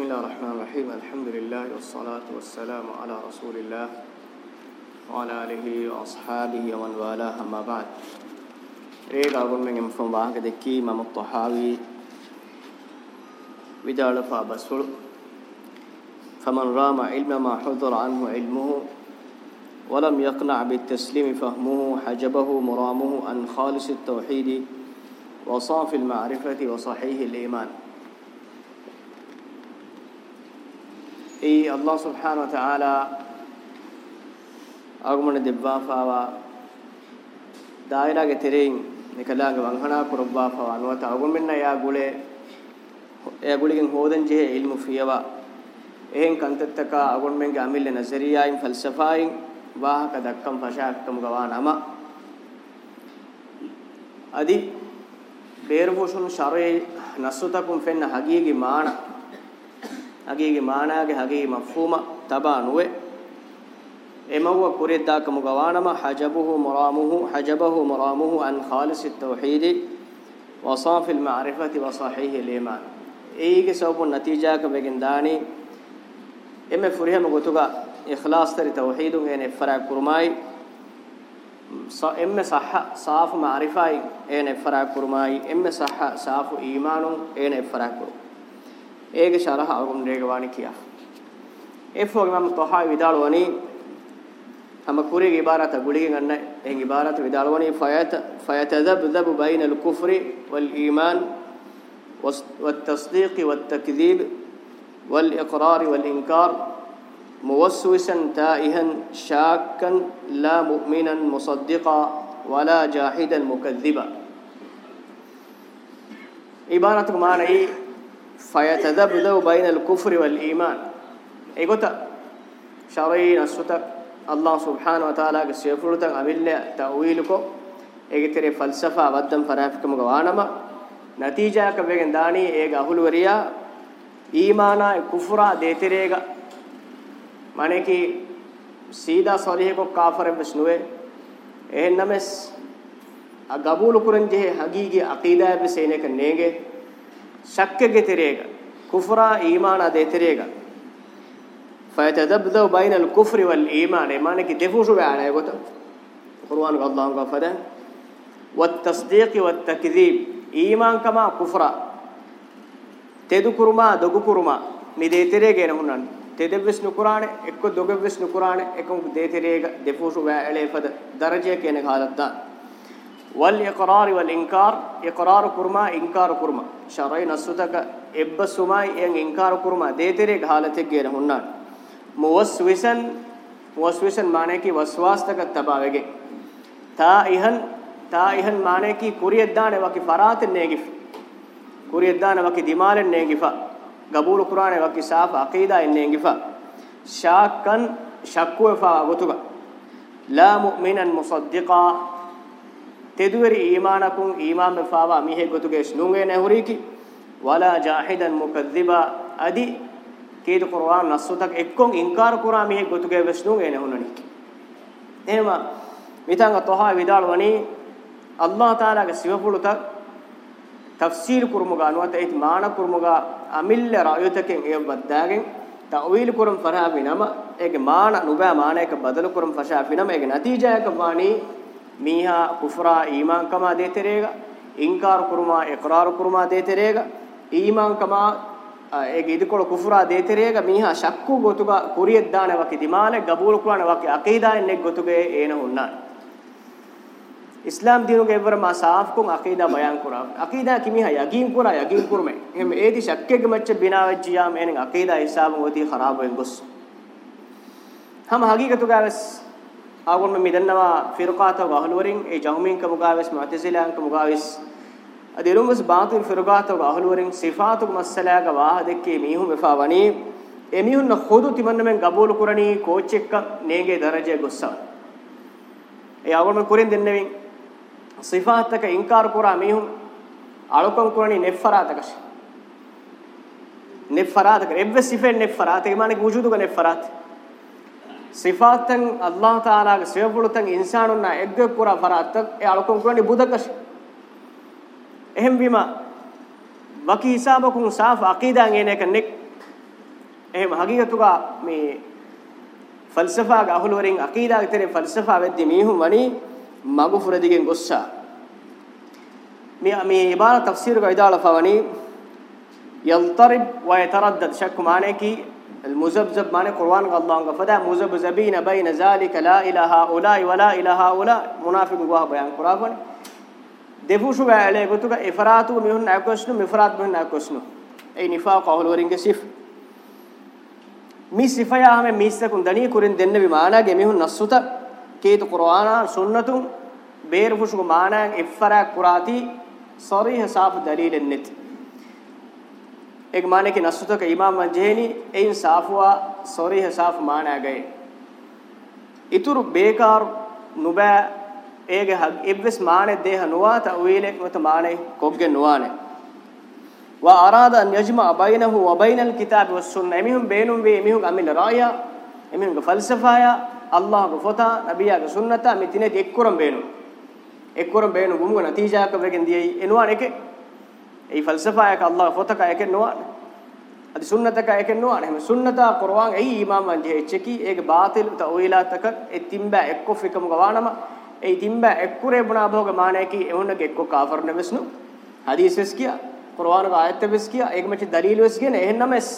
بسم الله الرحمن الرحيم الحمد لله والصلاة والسلام على رسول الله وعلى آله وأصحابه ومن والاه أما بعد ريغا أقول من يمفون باهك دكي إمام الطحاوي بدال فابسل فمن رام علم ما حضر عنه علمه ولم يقنع بالتسليم فهمه حجبه مرامه عن خالص التوحيد وصاف المعرفة وصحيح الإيمان ඒ අල්ලාහ් සුබ්හානහු වතාලා ආගමන දෙබ්බාපාවා දායරාගේ තෙරෙන් එකලාග වංහනා කුරබ්බාපාවා අනුවත ආගම මෙන්න යා ගුලේ එයා ගුලගෙන් හොදන් ජේ ඉල්මු ෆියවා එහෙන් කන්තත්තක ආගම මෙන්ගේ අමිල්ල නසරියායින් ෆල්සෆායින් වාහක දක්කම් පශාක්කම් ගවා නම අදි බේරවෝෂුන් ශරේ නස්සතකුම් ෆෙන්න හගියගේ මානා agege maanaage hagee mafhuma taba nuwe emawa kuridda kamugawanama hajabuhu muramuhu hajabahu muramuhu an khalis at-tauhid wa saf al-ma'rifati wa sahih al-iman eege sabu natija ka begindani emme furihama gotuga ikhlas tari tauhidun ene fara kurmai emme sahha saf ma'rifai ene fara kurmai emme sahha safu imanun ene fara kurmai ايغ شرح اغم ديغ واني كيا افوغ مام طها ويدال واني هم كوري عبارات غولي غن ان عبارات ويدال واني فيت فيتذبذب بين الكفر والايمان والتصديق والتكذيب والاقرار والانكار موسوسا تائها شاكا لا مؤمنا مصدقا ولا جاحدا مكذبا عبارتك معنى فيتذبذب بين الكفر والإيمان إيقوتا شرعين السوتا الله سبحانه وتعالى كسيفرتا عملنا تأويلكو إيقتري فلسفة بدن فرافكم غوانما نتيجة كبيرن داني إيق أهل وريا إيمانا كفرا ديتريغا معنی کہ سیدھا صریح کو کافر بشنوے اے نمس قبول کرن جے حقیقی عقیدہ بسینے کرنے گے ಶಕ್ಕೆಗೆ ತಿರೇಗ ಕುಫ್ರ ಈಮಾನ ಅದೇ ತಿರೇಗ فيتذبذب بين الكفر والايمان ايمانك دفوشو بعلى يقول قرآن الله غفدا والتصديق والتكذيب ايمان كما كفر تذكرما دغكرما ميديتريگين هنن تدبس نقران اكو دغبس نقران اكو ديتريگ دفوشو بعلى فد درجه كين حالت والإقرار والإنكار إقرار كرما إنكار كرما شرعين السودك إبّ سماي إن إنكار كرما ديتري حالتك غير هنان موسوسن موسوسن معنی کی وسواس تک تباوگے تا ایہن تا ایہن معنی کی کوریت دانے وکی فرات نیگف کوریت دانے وکی دیمال نیگفا قبول قرآن وکی صاف عقیدہ نیگفا شاکن شکوفا گتوگا لا مؤمنا مصدقا ತೆದುವರಿ ಈಮಾನಕುಂ ಈಮಾನ್ ಮೆಫಾವಾ ಮಿಹೆ ಗೊತುಗೆ ನುಂಗೆ ನೆಹುರಿಕಿ ವಲಾ ಜಾಹಿದನ್ ಮುಕದ್ದಿಬಾ ಅದಿ කේද කුර්ආන් නස්සතක් එක්කොන් ඉන්කාර කුරා මිහෙ ගොතුගේ වෙස්නුන් එන හුනනික එහෙම මිතංග තෝහා විදාල වනි අල්ලාහ් තාලාගේ සිවපුලුතක් තෆ්සීර් කුරුමුගා නුවත ඒත් මාන කුරුමුගා අමිල්ල රායතකෙන් ඒ බද්දාගෙන් තවීල් කුරුම් ෆරහා විනම ඒක මාන නුබෑ මානයක බදල කුරුම් ෆෂා විනම ඒක නතිජයක වාණී මීහා කුෆරා ඊමාන් කමා දේතරේගා ඉන්කාර කුරුමා ඉක්රාර කුරුමා දේතරේගා ඊමාන් කමා ඒගේ ඉදකොල කුෆරා දේතරේගා මීහා ශක්කු ගොතුගා කුරියෙත් දාන වකි දිමානේ ගබූල් කුලාන වකි අකීදාෙන් එක් ගොතුගේ ඒන හුන්නා ඉස්ලාම් දිනුගේ එවර මා සාෆ් කුන් අකීදා බයන් කුරා අකීදා කිමිහා යගීන් කුරා යගීන් කුරුමේ එහෙම ඒදි ශක්කෙග මච්ච බිනාවච්චියා මේනෙන් අකීදා හිසාබ මොති ખરાබ වෙන් ගොස් හම හගීකතු ගාවස් ආගොන්න මිදන්නවා ෆිරකාතව ගහලුවරින් ඒ ජහුමින්ක මුගාවස් මුඅතසිලාන්ක මුගාවස් අදිරුමස් බාතිල් ෆිරකාතව ගහලුවරින් සිෆාතු මස්සලාග වාහ දෙක්කේ මීහු මෙපා වනි එමිහුන්න හොදු තිමන්නමෙන් ගබෝලු කුරණී කෝච් එක්ක නේගේ දරජය ගොස්සව ඒ ආගොන්න කුරින් දෙන්නෙවින් සිෆාතක ඉන්කාර කුරා මීහු අලුකම් කුරණී නෙෆරාතකශ නෙෆරාතක රෙබ්බ සිෆෙන් නෙෆරාතේ මානේ වුජුදුක නෙෆරාතේ ಸಿಫಾತನ್ ಅಲ್ಲಾಹ್ ತಾಲಾಗ ಸೇಬುಳುತನ್ ಇನ್ಸಾನುನ್ನ ಎಗ್ಗ ಕುರ ಫರಾತ ಎ ಅಳಕಂ ಕುರನಿ ಬುದಕಶ ಎಹಂ ಬಿಮ ವಕಿ ಹಿಸಾಬಕುಂ ಸಾಫ್ ಅಕೀದಾನ್ ಏನೇಕ ನೆಕ್ ಎಹಂ ಹಗೀಗತುಗ ಮಿ ಫಲ್ಸಫಾಗ ಅಹುಲ್ ವರಿಂಗ್ ಅಕೀದಾಗ ತೆರೆ ಫಲ್ಸಫಾ ವೆದ್ದಿ ಮೀಹುಂ ವನಿ ಮಗುಫುರದಿಗೆ ಗೊಸ್ಸ ಮಿ ಮಿ ಇಬಾರ ತಫ್ಸೀರ್ ಗ ಇದಾಳ ಫವನಿ ಯಲ್ತರಿಬ್ ವಯತರದ್ದದ್ ಶಕ್ ಮಾನೇಕಿ المزبزب معنی قرآن الله انگا فدا مزبزبین بين ذلك لا اله هؤلاء ولا اله هؤلاء منافق گواه بیان قرآن دفوشو گاله گتوگا افراتو ميون ناکوشنو مفرات میون ناکوشنو اي نفاق اهل ورنگه صف مي صفیا ہمیں میسکون دنی کرن دنن بی معنی گے میون نصوت کیت قرآن سنتون بیر فوشو معنی افرا قراتی صريح صاف دليل النت ایک معنی کہ نسوتہ کا امام منجہنی این صافوا سوری حساف معنی گئے ඊතුරු බේකාර නුබෑ ඒගේ ඉබ්විස් මානෙ දේහ නුවාත උවිලෙක් මත මානෙ කොග්ගෙ නුවානේ වා අරාද අන් යජ්මා බයිනහු ව බයිනල් කිතාබි වස් සුන්න එමිහුම් බේනුම් වේ එමිහුම් අමින රායා එමිහුම් ග ෆල්සෆායා අල්ලාහ්ගේ ෆතා නබියාගේ සුන්නතා මෙතිනේ එක්කරම් බේනු එක්කරම් බේනු ගුමුග නතිජාක වෙගෙන් දියයි එනුවානේ එකේ ඒ ෆල්සෆායක අල්ලාහ් ෆොතක එකෙන් නොවන අදි සුන්නතක එකෙන් නොවන එහෙම සුන්නතා කුර්ආන් ඒ ඊමාම් මන්ජේ එච්චකි ඒක බාතිල් තවීලාතක ඒ තිම්බා එක්කො ෆිකම ගවානම ඒ තිම්බා එක්කුරේ බුනා භෝග මානකි එවුන්නක එක්කො කාෆර් නෙවස්නු හදීස් වෙස් කියා කුර්ආනක ආයත් වෙස් කියා ඒක මෙච්ච දලීල් වෙස් කියන එහෙන්නම එස්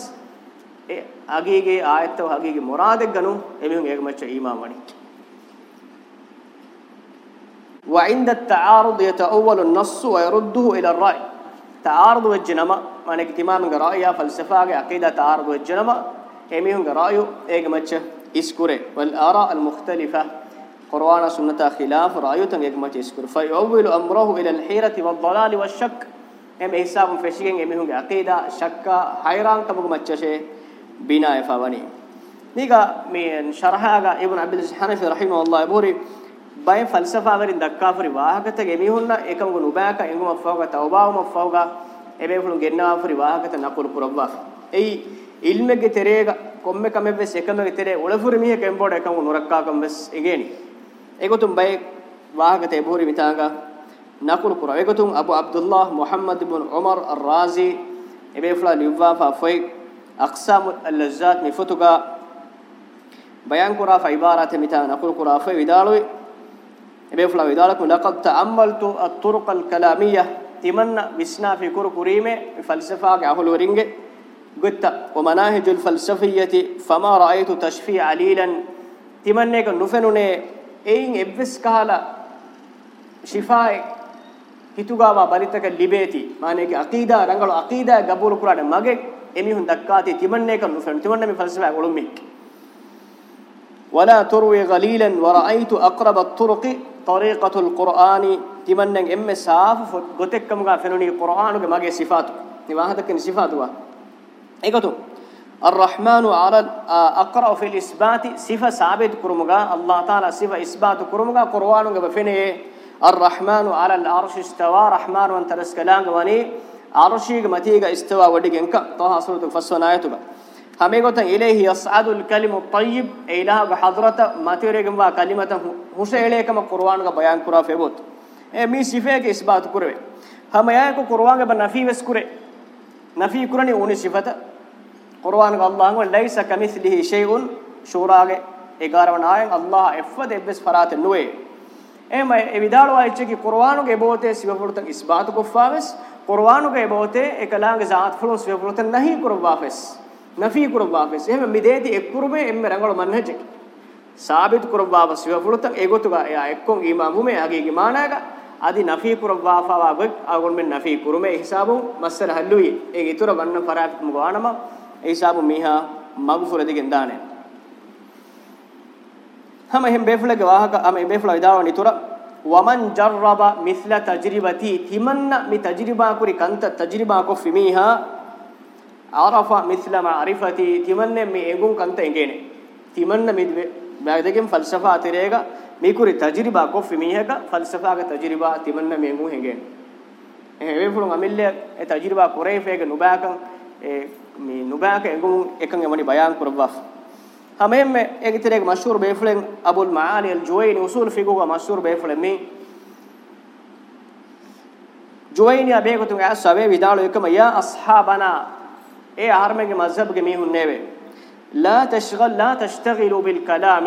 ඒ අගේගේ ආයත්තව අගේගේ මොරාදෙක් ගනු එමිහුන් ඒක මෙච්ච ඊමාම් වණිච්ච وعند التعارض يتأول النص ويرده إلى الرأي تعارض وجنما معنی کہ تمام گرا فلسفة عقيدة تعارض وجنما ہمی ہن گرا یو ایک مچ والاراء المختلفه قرآن سنة خلاف رأيو تن إيج مچ إسكورة کر فاول امره الى الحيره والضلال والشك هم حساب فشگیں ہمی ہن عقیدہ شک حیران کم مچ شے بنا فوانی نيجا من شرحها ابن عبد الحنفي رحمه الله بوري බයෙන් ෆල්සෆාවරින් දක්කාපරි වාහකතගේ මිහුන්න එකමගු නුබෑක එංගුම ෆෝගා තවබාවම ෆෝගා එබේහුණු ගෙන්නාපරි වාහකත නකුරු පුරබ්වා එයි ඉල්මෙගෙ තෙරේග කොම්මෙ කමෙබ්බෙස් එකමෙගෙ තෙරේ ඔලෆුරි මිහ කෙම්බෝඩ එකමගු නුරක්කාකම් වෙස් එගේනි ඒගොතුම් බය වාහකත එබෝරි මිතාගා නකුරු පුර ඒගොතුම් අබු අබ්දුල්ලාහ් මුහම්මද් ඉබ්න් Umar අර්-රාසි එබේෆ්ලා නිව්වාෆා ෆොයි අක්සාම් අල්-ලජ්ජාත් මිෆතුගා බයන් කුරා ෆයිබාරාත මිතා නකුරු කුරා ෆයි විදාලොයි ebe fula idala kun laqad ta'ammaltu at-turuq al-kalamiyah timanna bisna fi kurkurime falsafa ga ahul waringe gotta wa manahij al-falsafiyyati fama ra'aytu tashfi' alilan timanne ka nufenune ein ebvis kahala shifa'i hitugawa balitaka libeti mane ki aqida rangalo aqida gabul qur'an mage emihun dakkati timanne ka nufenu timanne mi falsafa ulummi ولا تروي غليلا ورأيت أقرب الطرق طريقة القرآن تمنع نعم إم ساف غتكم غا فنوني قرآن غا ماجي صفات نما هذاك صفات وا ايكتو الرحمن على اقرا في الاثبات صفه ثابت كرمغا الله تعالى صفه اثبات كرمغا قرآن غا فني الرحمن على العرش استوى رحمن وانت رسكلان غني عرشي غمتي غا استوى وديكنك طه سوره فسنايتو ہمیں گوتن الیہ یصعد الکلم الطیب الہ بحضرت ماتیرگم وا کلمت ہوسے الیہ کم قرآن کا بیان کرا فیبوت اے می صفے کے اثبات کرے ہم یہ کو قرآن کے بنفی وس کرے نفی کرنی اونی صفت قرآن کا اللہ کو لیس کمثلہ شیء شورا کے 11 ون آیت اللہ افد ابس فرات نوے اے میں ویدالوا اچ کی قرآن کے بوتے سیو پرتن اثبات کو فاوس قرآن کے بوتے اکلاں کے ذات فلو سیو پرتن نہیں کروا فاوس නෆී කුරබ්වාෆස් එහෙම මිදේති එක්කුරුමේ එම්ම රංගල මන්නහජක සාබිත් කුරබ්වාව සිවෆුලත ඒගොතුගා එයා එක්කොන් ඊමාමුමේ ආගේ ගිමානාග আদি නෆී කුරබ්වාෆාව බක් ආගොන් මෙන් නෆී කුරුමේ හිසාබු මස්සර හල්ලුයි ඒ ඉතුර ගන්න ෆරාත් මුගානම ඒ හිසාබු මීහා මග්ෆුර දෙකෙන් දානේ හම එහෙම බේෆලගේ වාහක අම බේෆලා විදාවන ඉතුර වමන් ජර්රබ මිස්ල තජ්රිබති තිමන්න මි තජ්රිබා කුරි කන්ත තජ්රිබා කො ෆිමීහා arafa mithla ma'rifati timanne mi engun kanta engene timanna mi bagdegen falsafa atirega mi kuri tajriba ko fimiheka falsafa ga tajriba timanna mi engun engene ehe fulun amille e tajriba kore fege nubakan e mi nubaka engun ekan emani bayan kurwaf hamemme egitirega mashhur beflen abul maali al juwayni usul figu ga mashhur beflen mi juwayni abegotun asabe vidalo ekama ya ashabana اي هرمج مذهب جميعهم نبي لا تشغل لا تشتغلوا بالكلام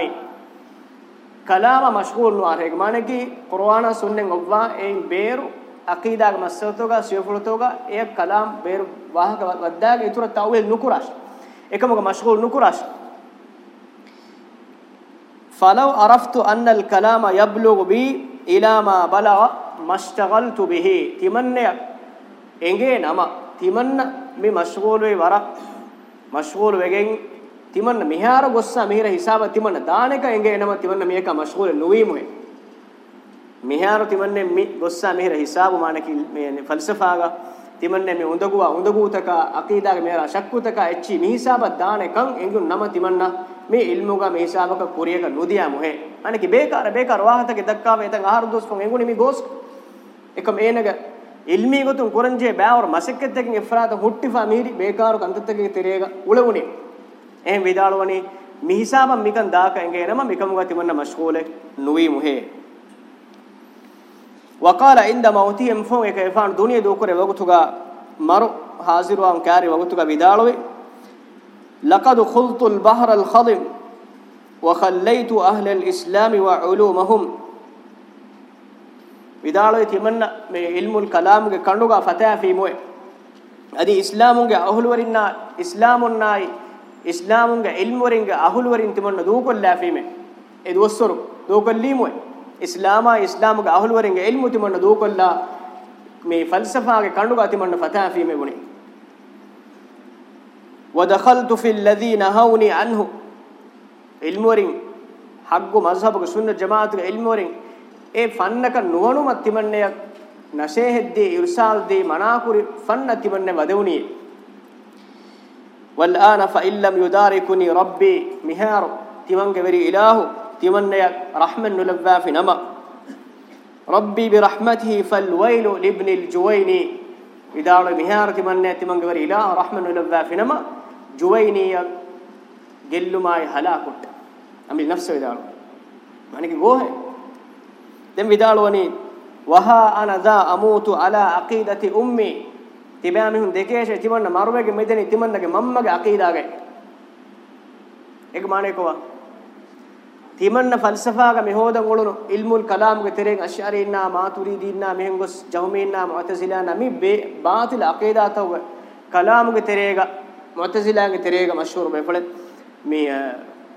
كلام مشغول نوارهج مانكي قرآن سنن غوا اي بير عقيدة مسوتوغا سيفلتوغا اي كلام بير واهك وداك يتر تاويل نكراش اكمغ مشغول نكراش فلو عرفت أن الكلام يبلغ بي إلى ما بلغ ما اشتغلت به تمنى إنجي نما تمنى මේ මෂ්ගූල් වෙයි වරක් මෂ්ගූල් වෙගෙන් තිමන්න මිහාර ගොස්සා මිහිර හිසාබ තිමන්න දාන එක එංගේ එනම තිමන්න මේක මෂ්ගූල් නොවීමුයි මිහාර තිමන්නේ මි ගොස්සා මිහිර හිසාබ මානකි මේ ෆල්සෆාගා තිමන්නේ මේ උඳගුවා උඳගූතක අකීදාගේ මෙහර අශක්කුතක එච්චි මිහිසාබ දාන එකන් එංගු නම තිමන්න මේ ඉල්මුගා මේ හිසාබක කුරියක නොදියා මොහේ අනකි බේකාර බේකාර වාහතක දක්කා වේතන් ආහාර දුස්කම් එංගුනි මේ ගොස් එකම ඒනගේ ilmi gotum korenje ba aur masikket ekin ifrada huttifa miri bekaru kantattege terega ulewuni ehem vidalwani mi hisaban mikan daaka enge nama mikamuga timanna mashghule nuwi muhe waqala inda mautihim fon ek efan duniya dokore wagutuga maru haziruam kari wagutuga vidalwe laqad khultu al-bahra al-khadim wa khallaytu ahla al-islam wa ulumahum විදාලොයි තිමන්න මේ ඉල්මුල් කලාම්ගේ කණ්ඩුගා ෆතෑෆීමොයි අදි ඉස්ලාමුන්ගේ අහුලවරින්නා ඉස්ලාමුන්නායි ඉස්ලාමුන්ගේ ඉල්මුරින්ගේ අහුලවරින් තිමන්න දූකොල්ලාෆීමේ ඒ දොස්සරු දූකොල්ලීමොයි ඉස්ලාමා ඉස්ලාමුගේ අහුලවරින්ගේ ඉල්මු තිමන්න දූකොල්ලා මේ ෆල්සෆාගේ කණ්ඩුගා තිමන්න ෆතෑෆීමේ වුණේ ودخلت في الذين هوني عنه علمورين حق مذهبك سنة جماعتك علمورين ඒ ෆන්නක නුවණුම තිමන්නේ නශේහෙද්දී ඉර්සාල්දී මනාකුරි ෆන්න තිමන්නේ වදවුනි වල්ආන ෆඉල්ලම් යුදාරිකුනි රබ්බි මිහාර තිමන්ගේ වෙරි ඉලාහු තිමන්නේ රහමන් නුලබ්වා ෆිනම ربي برحمته فالويل لابن الجويني ඉදාල මිහාර තිමන්නේ තිමන්ගේ වෙරි ඉලාහ රහමන් නුලබ්වා ෆිනම ජුවයිනිය ගෙල්ලුමයි හලාකුට්ට අමිල් නෆ්ස ඉදාල මණික ගෝහේ dem vidalwani waha ana za amutu ala aqidati ummi tibya mihun dekeshe timanna marumege medeni timannage mammage aqidage ek mane kowa timanna falsafaga mehodan ulunu ilmul kalamge tereng ashari inna maturidi inna mehen gos jahmi inna mu'tazila nami be batil aqida tawge kalamge terega mu'tazila ge terega mashhur be fale me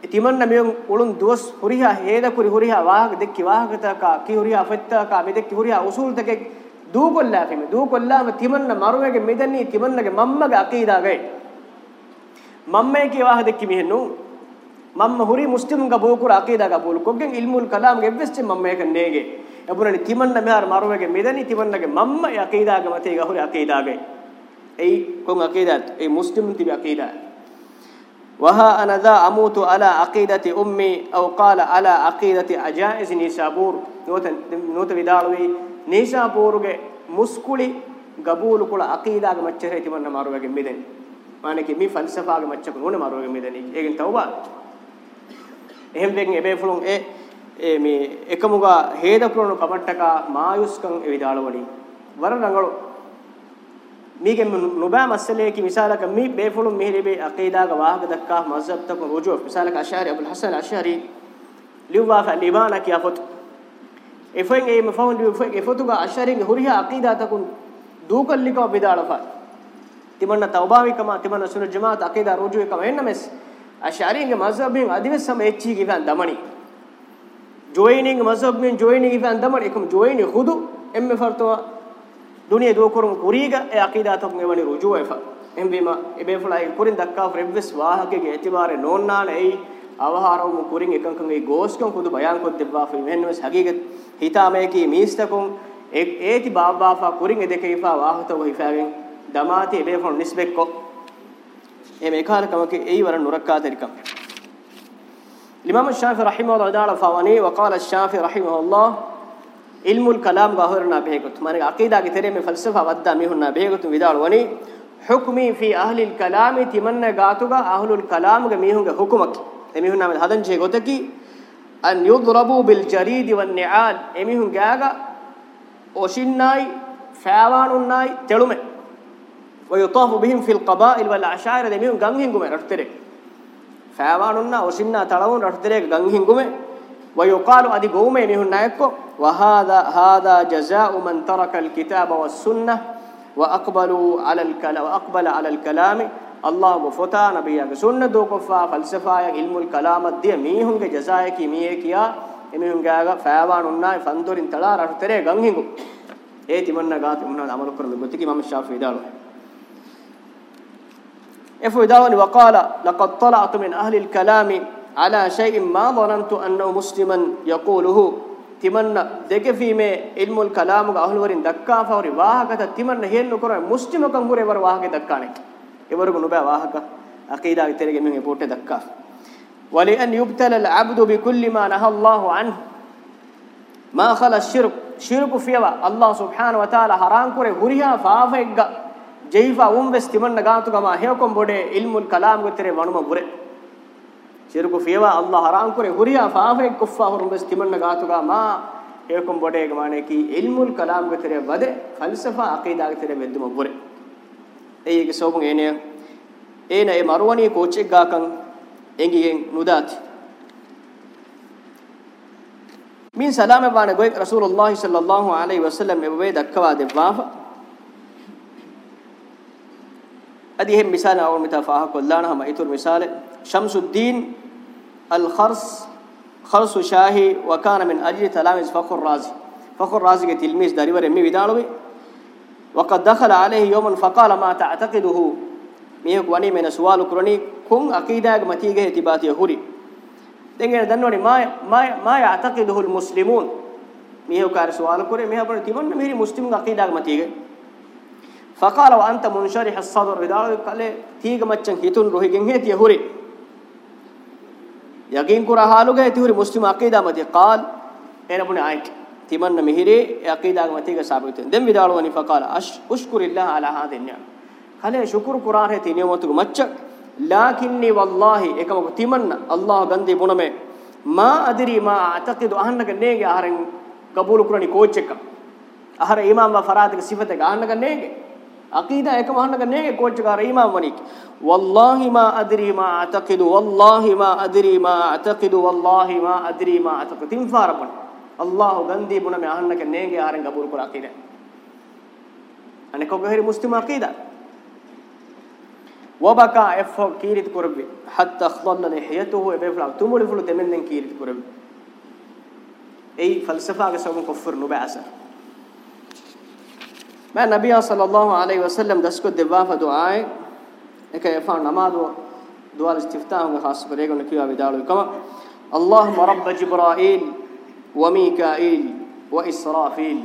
ඉතිමන්න මියොන් උලුන් දුවස් හුරිහා හේද කුරි හුරිහා වාහක දෙක්කි වාහකතකා කි හුරිහා ෆෙත්තකා මේ දෙක්කි හුරිහා උසූල් දෙකේ දූ කොල්ලා කිමි දූ කොල්ලාම තිමන්න මරුවේගේ මෙදන්නේ තිමන්නගේ මම්මගේ අකීදා ගයි මම්මේ කී වාහ දෙක්කි මිහෙන්නු මම්ම හුරි මුස්ලිම් ග බෝකුර අකීදා ග බෝලු කොගෙන් ඉල්මුල් කලාම් ගෙ වෙස්චි මම්මේක නේගේ එබුරනි තිමන්න මෙහාර මරුවේගේ මෙදන්නේ තිමන්නගේ මම්ම යකීදා ග මතේ ග හුරි අකීදා ගයි එයි කොන් අකීදාත් ඒ මුස්ලිම් තිබි අකීදා وها انا ذا اموت على عقيده امي او قال على عقيده اجائز نيسابور نوت نوت ودالوي نيسابورගේ මුස්කුලි ගබූලු කුල අකීදාගේ මච්චර හිතමන්න මාරුවගේ මිදෙන මානකේ මේ ෆල්සෆාගේ මච්චක නෝන මාරුවගේ මිදෙන ඒකෙන් තවබා එහෙම් දෙකින් එබේ ෆලුන් ඒ ඒ මේ එකමුගා හේද පුරණු කමට්ටක මායුස්කම් එවිදාලවලි වර රංගලෝ ميگه نوبا مسئلے کی مثال کا می بے فلم مہری بے عقیدہ کا واہ دکا مذہب تک رجوع مثال کا اشعری ابو الحسن اشعری لیوا فلیمان کی افت افیں اے مفہوم لیو فیں اے فتو با اشعری ہریہ عقیدہ تکن دو کل لکو بدال فا تمنا توبہ کما تمنا سن جماعت عقیدہ رجوع کما ہن مس اشعری کے مذہب میں ادیس سم اچھی کی فان دمنی جوائننگ مذہب میں جوائننگ کی فان دمنی کم جوائننگ خود ام فرتوا duniya do korum kuriga e aqida to ngewani rujuu efa embima ebe fulai kurin dakka frebwes wahage ge etibare nonnaana ei avaharum kurin ekankan ei goskan kudu bayan kod debba fe mennes hagege hita me ki mistakon ek eti babba fa kurin edeke ifa wahata wo ifagen damati ebe fon nisbekko em ekar kamake ei wara nurakka terikam الإمام الشافعي رحمه الله تعالى فواني وقال الشافعي رحمه الله ඉල්මුල් කලාම් ගහරනා බෙහෙගොත් මනගේ අකීදාගේ තෙරේ මේ ෆල්සෆා වද්දා මිහුන්නා බෙහෙගොත් විදාල වනි හුක්මි fee අහ්ලිල් කලාමි තිමන්න ගාතුගා අහ්ලුල් කලාම්ගේ මිහුන්ගේ හුකුමක් එමිහුන්නා මේ හදන් ජේ ගොතකි අන් යුද්රබු බිල් ජරීදි වන් නිආල් එමිහුන් ගාගා ඔෂින්නයි ෆෑවානුන්නයි තෙළුමෙ ويطاف بهم في القبائل والعشائر دميون ගංහින්ගුමෙ රටතරේ ෆෑවානුන්න ඔෂින්නා තලවුන් රටතරේ ගංහින්ගුමෙ ويقال ادي ගෝමේ මිහුන් නායක්කෝ وهذا هذا جزاء من ترك الكتاب والسنة وأقبلوا على الكلام وأقبل على الكلام الله مفتا نبيك سنة دوكفا فلسفة علم الكلام الدي ميهم جزاء كي ميه كيا ميهم جاء فاوان النا فندور انتلا رفتره غنغينغو اي تمنى غات من عمل كرم بتكي امام الشافعي دالو افو داوني وقال لقد طلعت من اهل الكلام على شيء ما ظننت انه مسلما يقوله timanna degefime ilmul kalamuga ahluwarin dakka fawri wahagata timanna hennu koran muslimakan hure war wahage dakkane ewarugu nuba wahaga aqida terege men epote dakka wali an yubtala al abdu bi kulli ma naha Allah anhu ma khala shirk shirk fiwa Allah subhanahu wa ta'ala haram kure huriha faafegga jeifa umves timanna gaatu gama hekom bode ilmul kalam gotere wanuma gure شرك فيوا الله حرام كره هريا فافر كفار بس تمن غاتوغا ما ඒකම් බඩේක মানে කි ඉල්මුල් කලාම් ගතරේ වද ෆල්සෆා අකීදා ගතරේ වෙද්දුම බොරේ ඒයක සෝබුන් එනේ ඒන ඒ මරුවණී කෝච්චෙක් ගාකන් එංගිගෙන් නුදාති මින් සලාම වාන ගොයි රසූලුල්ලාහි සල්ලල්ලාහු අලයිහි වසල්ලම් මේ වේ දක්වා දෙවාහ අදි හැම මිසාල අවුල් මිතා ෆාහ කොල්ලාන හම ඊතුරු මිසාල ෂම්සුද්දීන් الخرص خرص شاهي وكان من أجل تلاميذ فخر الرازي فخر الرازي كتلميذ داري امي بيدالوي وقد دخل عليه يوما فقال ما تعتقده ميه وني من سؤال كرني كون عقيده متيجه تبات يهوري دنگه دنوري ما ما ما يعتقده المسلمون ميه كار سؤال كوري ميه بن تيمن ميري مسلم عقيده متيجه فقال وانت منشرح الصدر بدال قال تيج مچن هيتون روحي گنه تيهوري යකින් කුර හාලුගේ ඉතිහුරි මුස්ලිම් අකීදා මතේ قال එන බුනේ ආයික තිමන්න මිහිරේ අකීදා මතේක සාබිතෙන් දෙම් විදාලවනි فقال اشකුරිල්ලාහ අලා හාදින් නියම කලේ ශුකුර් කුරාන් හේ තිනියමතු මච්ච ලාකින්නි වල්ලාහි එකමක තිමන්න අල්ලාහ ගන්දි බුනමේ මා අදිරි මා අතකිදු අහන්නක නේගේ ආරෙන් කබූල් කුරණි කෝච් එක ආහර ඊමාම් වා ෆරාදක සිවත ගාන්නක නේගේ අකීදා එක මහන්නක නේ කෝච්චකාර ඊමාම් වනික් වල්ලාහි මා අදරි මා අතකිදු වල්ලාහි මා අදරි මා අතකිදු වල්ලාහි මා අදරි මා අතක තින් ෆාරපන් අල්ලාහ් ගන්දී බුන මේ අහන්නක නේගේ ආරෙන් ගබුරු කර අකීදා අනේ කොගහරි මුස්ලිම් අකීදා وبكى اف كيرت قربي حتى خضن لحيته وبفلا تمول فلو تمنن كيرت قربي اي فلسفه قسم كفر نبعسه ما نبي صلى الله عليه وسلم دسكو دبافه دعاء اكا يفا نماز دعاء الاستفتاح خاص بريغ نكيو بدالو كما اللهم رب جبرائيل وميكائيل واسرافيل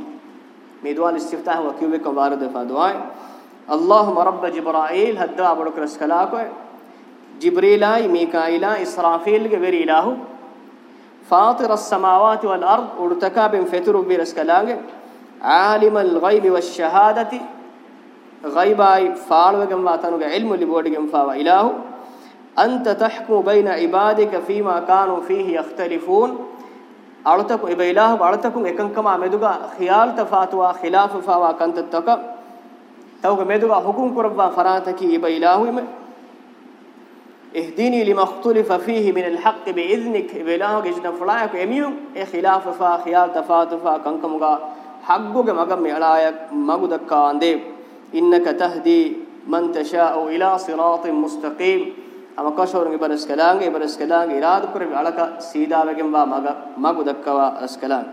مي دعاء الاستفتاح وكيو بكم بارد دعاء اللهم رب جبرائيل هدا بڑک رسکلا کو جبريل ميكائيل اسرافيل غير اله فاطر السماوات والارض ارتكاب فتر برسكلاغ عالم الغيب والشهادة غيباي فالوغم واتنوغ علم جم فاوا إله أنت تحكم بين عبادك فيما كانوا فيه يختلفون أرتكم إبا إله أرتكم إكن كما عمدوا خيال تفاتوا خلاف فاوا كنت تك توك مدوغا حكم كربا فراتك إبا إله اهديني لما اختلف فيه من الحق بإذنك إبا إله جدا فلايك إميون إخلاف فا خيال تفاتوا فا كنكمغا حقوقه مغم ميلايك مغدك كاندي انك تهدي من تشاء الى صراط مستقيم اما كشور برس كلانگ برس كلانگ اراد پر علك سيدا وگم وا مغ مغدك وا اس كلان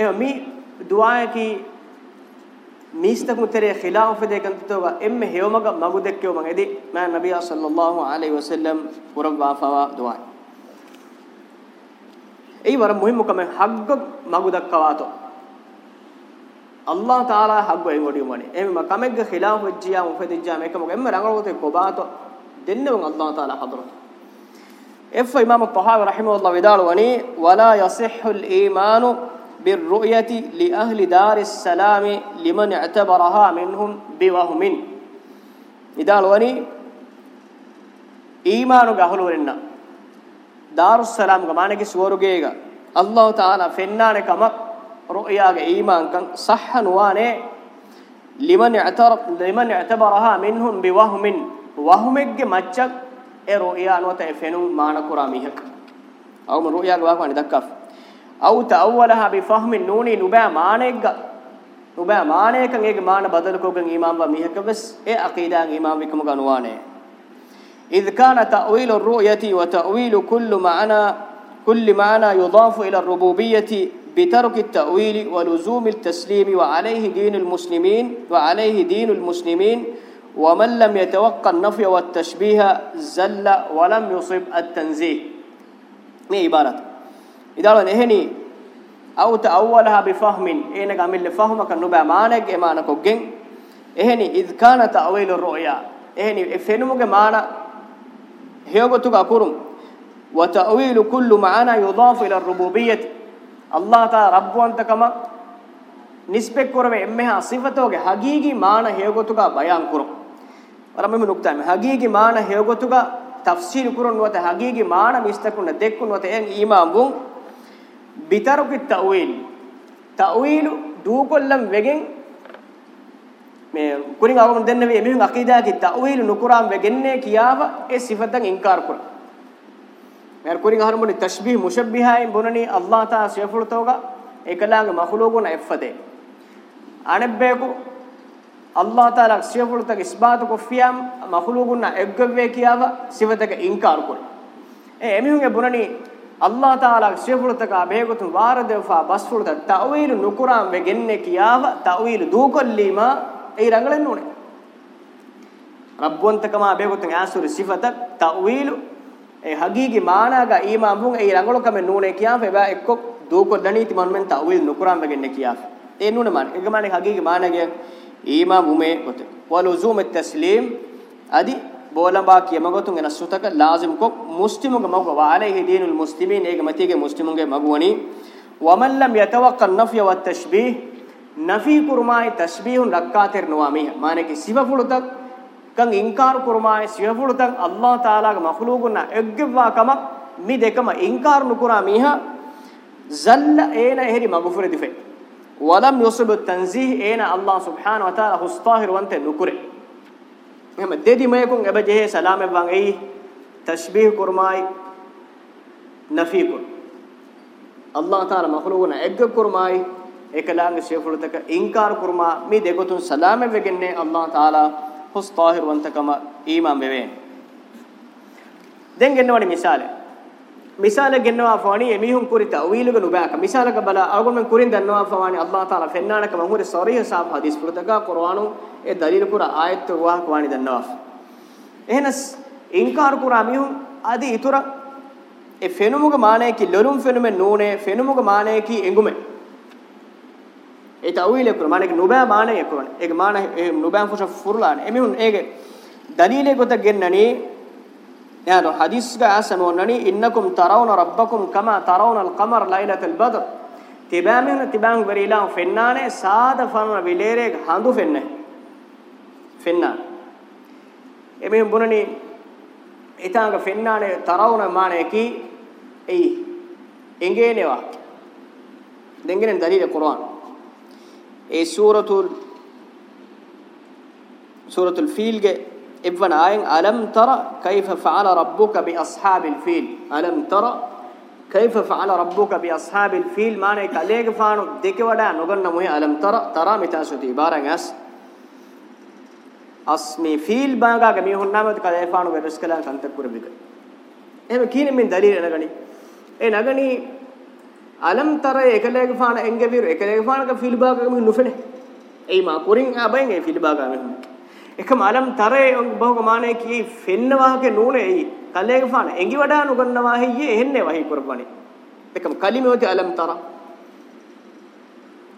ايو مي دعائے کی ميستك متري خلاف دے کن تو ام ہیو مغ مغدك کیو مغ ادی میں نبی صلی اللہ علیہ وسلم قرب وا فوا دعائے ei wara muhimmu kame haggo magudakka waato Allah taala haggo ei ngodi mani emme kamegge khilaf wajjiya mu fedijja mekam emme rangote kobato denne won Allah taala hadrat efa imam tahawi rahimahullah widalu wani wala yasihhu al imanu بالرؤيه لاهل دار السلام لمن اعتبرها منهم بوهم ندال وني ايمان غهلورنا දාරුස් සලාම් ගමානගේ සුවරුගේග අල්ලාහ් තාලා ෆෙන්නාන කම රුයාගේ ඊමාන්කන් සහ නුවානේ ලිමන් අතර ලිමන් අතබරහා මින්හුම් බිවහමින් වහමෙග්ගේ මච්චක් ඒ රුයා නොත ෆෙනුම් මාන කුරා මිහක අවම රුයාගේ වාකවනි දක්කා අව තවලහා බිෆහමින් නූනි නුබෑ මානෙග්ග නුබෑ මානෙකන් ඒගේ මාන බදලකෝගෙන් ඊමාම්වා මිහක වෙස් ඒ අකීදාන් ඊමාම් විකම ගනුවානේ إذ كان تأويل الرؤية وتأويل كل معنى كل معنى يضاف إلى الربوبية بترك التأويل ولزوم التسليم وعليه دين المسلمين وعليه دين المسلمين ومن لم يتوقع النفي والتشبيه زل ولم يصب التنزيه ني عبارة إذا نهني أو تأولها بفهم إنك إيه عمل فهمك النبع مانك إمانك الجن إهني إذ كان تأويل الرؤيا إهني فنمك معنى هيوغتوغا كورم وتأويل كل معنى يضاف إلى الربوبية الله تعالى رب وانت كما نسبك كورم إمها صفتوغ حقيقي معنى هيوغتوغا بيان كورم ورمم نقطة حقيقي معنى هيوغتوغا تفسير كورن وت حقيقي معنى مستكون دكون وت إن إمام بون بترك التأويل تأويل دوكلم وجن මේ කුරින් අවම දෙන්න වේ මෙහෙන් අකීදා කිත්තා ඔවිල නුකුරාම් වෙගන්නේ කියාව ඒ සිෆතෙන් ඉන්කාර කර මෙර කුරින් අහරමුනි තෂ්බීහ මුෂබ්බිහායින් බොනනි අල්ලාහ් තා සියෆුල්තෝග එකලාංග මහලෝගුණ එෆදේ අනබ්බේකු අල්ලාහ් තාලා සියෆුල්තක ඉස්බාත කොෆියම් මහලෝගුණ එග්ගවේ කියාව සිවතක ඉන්කාර කර ඒ එමිහුගේ බොනනි අල්ලාහ් තාලා සියපුලතක බේගතුන් වාරදෙව්වා බස්ෆුලත තවීල් නුකුරාම් වෙගන්නේ කියාව තවීල් දූකොල්ලීමා ඒ රංගලෙන්න ඕනේ. ರಬ್ಬುಂತಕಮ ಬೇಗುತ್ತೆ ಆಸುರಿ ಸಿಫತ ತವೀಲು ಏ ಹಗೀಗಿ ಮಾನಾಗ ಈ ಮಾಂಬುಂ ಏ ರಂಗಳಕಮೆ ನೂನೆ ಕಿಯಾಫ ಎಬ ಎಕ್ಕು ದೂಕೊ ದಣೀತಿ ಮನ್ಮೆನ್ ತವೀಲ್ ನುಕುರಾಂ ಬಗೆನ್ನೆ ಕಿಯಾಫ ಏ ನೂನೆ ಮಾನ ಈಗ ಮಾನೆ ಹಗೀಗಿ ಮಾನಾಗೆ ಈ ಮಾಂಬುಮೆ ಗೊತ್ತೆ ವಲುಜೂಮ್ ತಸ್ಲೀಮ್ ಅದಿ ಬೋಲಂಬಾ ಕಿಯಮಗೊತ್ತುಂ ಎನ ಸುತಕ ಲಾಜಿಮ್ ಕೊ ಮುಸ್ಲಿಮುಗೆ ಮಗು ವಾಲೈಹಿ ದೀನುಲ್ ಮುಸ್ಲಿಮೀನ್ ಏಗ ಮತಿಗೆ ಮುಸ್ಲಿಮುಗೆ ಮಗುವನಿ ವಮನ್ ಲಂ ಯತವಕ್ಕ ನಫ್ಯ ವತ್ ತಶ್ಬೀಹ್ නෆී කුර්මායි තස්බීහුන් රක්කාතෙර් නොවාමි මානකි සිවෆුලුතක් කන් ඉන්කාර කුර්මායි සිවෆුලුතක් අල්ලාහ් තාලාගේ මහලූගුන එග්ගවා කම මි දෙකම ඉන්කාර නුකුරා මිහ زل اين هري مغفور دفع ولم يصب التنزيه اين الله سبحانه وتعالى هو الطاهر وانت نكره එහෙම දෙදි මයකුන් එබජේ සලාමෙන් වන් එයි තස්බීහ් කුර්මායි නෆී කුර් අල්ලාහ් තාලා මහලූගුන එග්ග කුර්මායි ekalaange shefulutaka inkar kurma mi degotun salame vegenne allah taala hus tahir wantakama iman bewen den gennawani misale misale gennawa fawani emihun kuri ta'wiluga nubaka misale ka bala agum men kurin dannawa fawani allah taala fennana ka manhure sarih sahab hadis pulutaka qur'anu e dalil kura ayat wa kwani dannawa ehnas inkar kurama mihun adi itura e fenumu ga maane ki lolum fenume nune fenumu ga maane ki engume ඒ තවීල කුර මානෙක නුබෑ මානෙ කුරන ඒක මාන ඒ නුබෑ ෆුෂ ෆුරලාන එමිහුන් ඒක දලීලේ ගොත ගෙන්නනි යාන හදිස් ගාසම වන්නනි ඉන්නකුම් තරවුන රබ්බකුම් කමා තරවුන අල් කමර් ලයිලතුල් බදර් තිබෑමෙන් තිබෑන් වෙරිලා ෆෙන්නානේ සාද ෆන විලේරේ හඳු ෆෙන්නේ ෆෙන්නා එමිහුන් බුණනි ඊතාංග ෆෙන්නානේ තරවුන මානෙ කි එයි එංගේනවා දෙංගෙන් දලීල කුරාන ايه سورة الفيل ابن ෆීල් ألم ترى كيف فعل ربك بأصحاب الفيل ألم ترى كيف فعل ربك باصحاب الفيل معنى إيه كليك فانو ديك ودا نغن مو الم ترى ترى متاسو دي بارا ناس اسمي فيل باغا مي هنامت كليك فانو بسكلا كنت كربك ايه كين من دليل نغني ايه نغني alam tara ekalege faana engeviru ekalege faana ka filbaga me nufele eima kurin abayen e filbaga me ekam alam tare on bahog maane ki fenna wahake nuune ei kalege faana engi wada nu ganna wahe ye ehenne wahi kurbani ekam kalime oti alam tara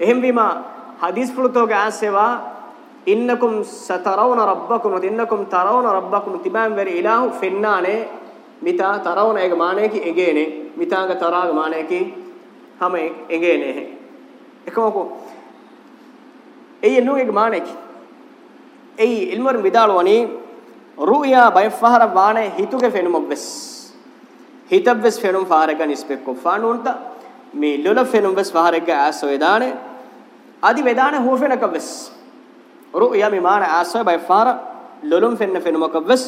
ehem bima hadis pulutoge asewa innakum satarawna rabbakum wa innakum tarawna rabbakum tibam veri ilahu fennane mita tarawna ege maane ki egene mitaga taraga maane ki hama engene he ekomako ei nuge maanek ei ilmar midalwani ruya bay fahara waane hituge fenumok bes hitab bes fenum faharaga nispekko fanunta me lola fenum bes faharaga aso edane adi vedane ho fenaka bes ruya me maana aso bay fahara lolum fenna fenumok bes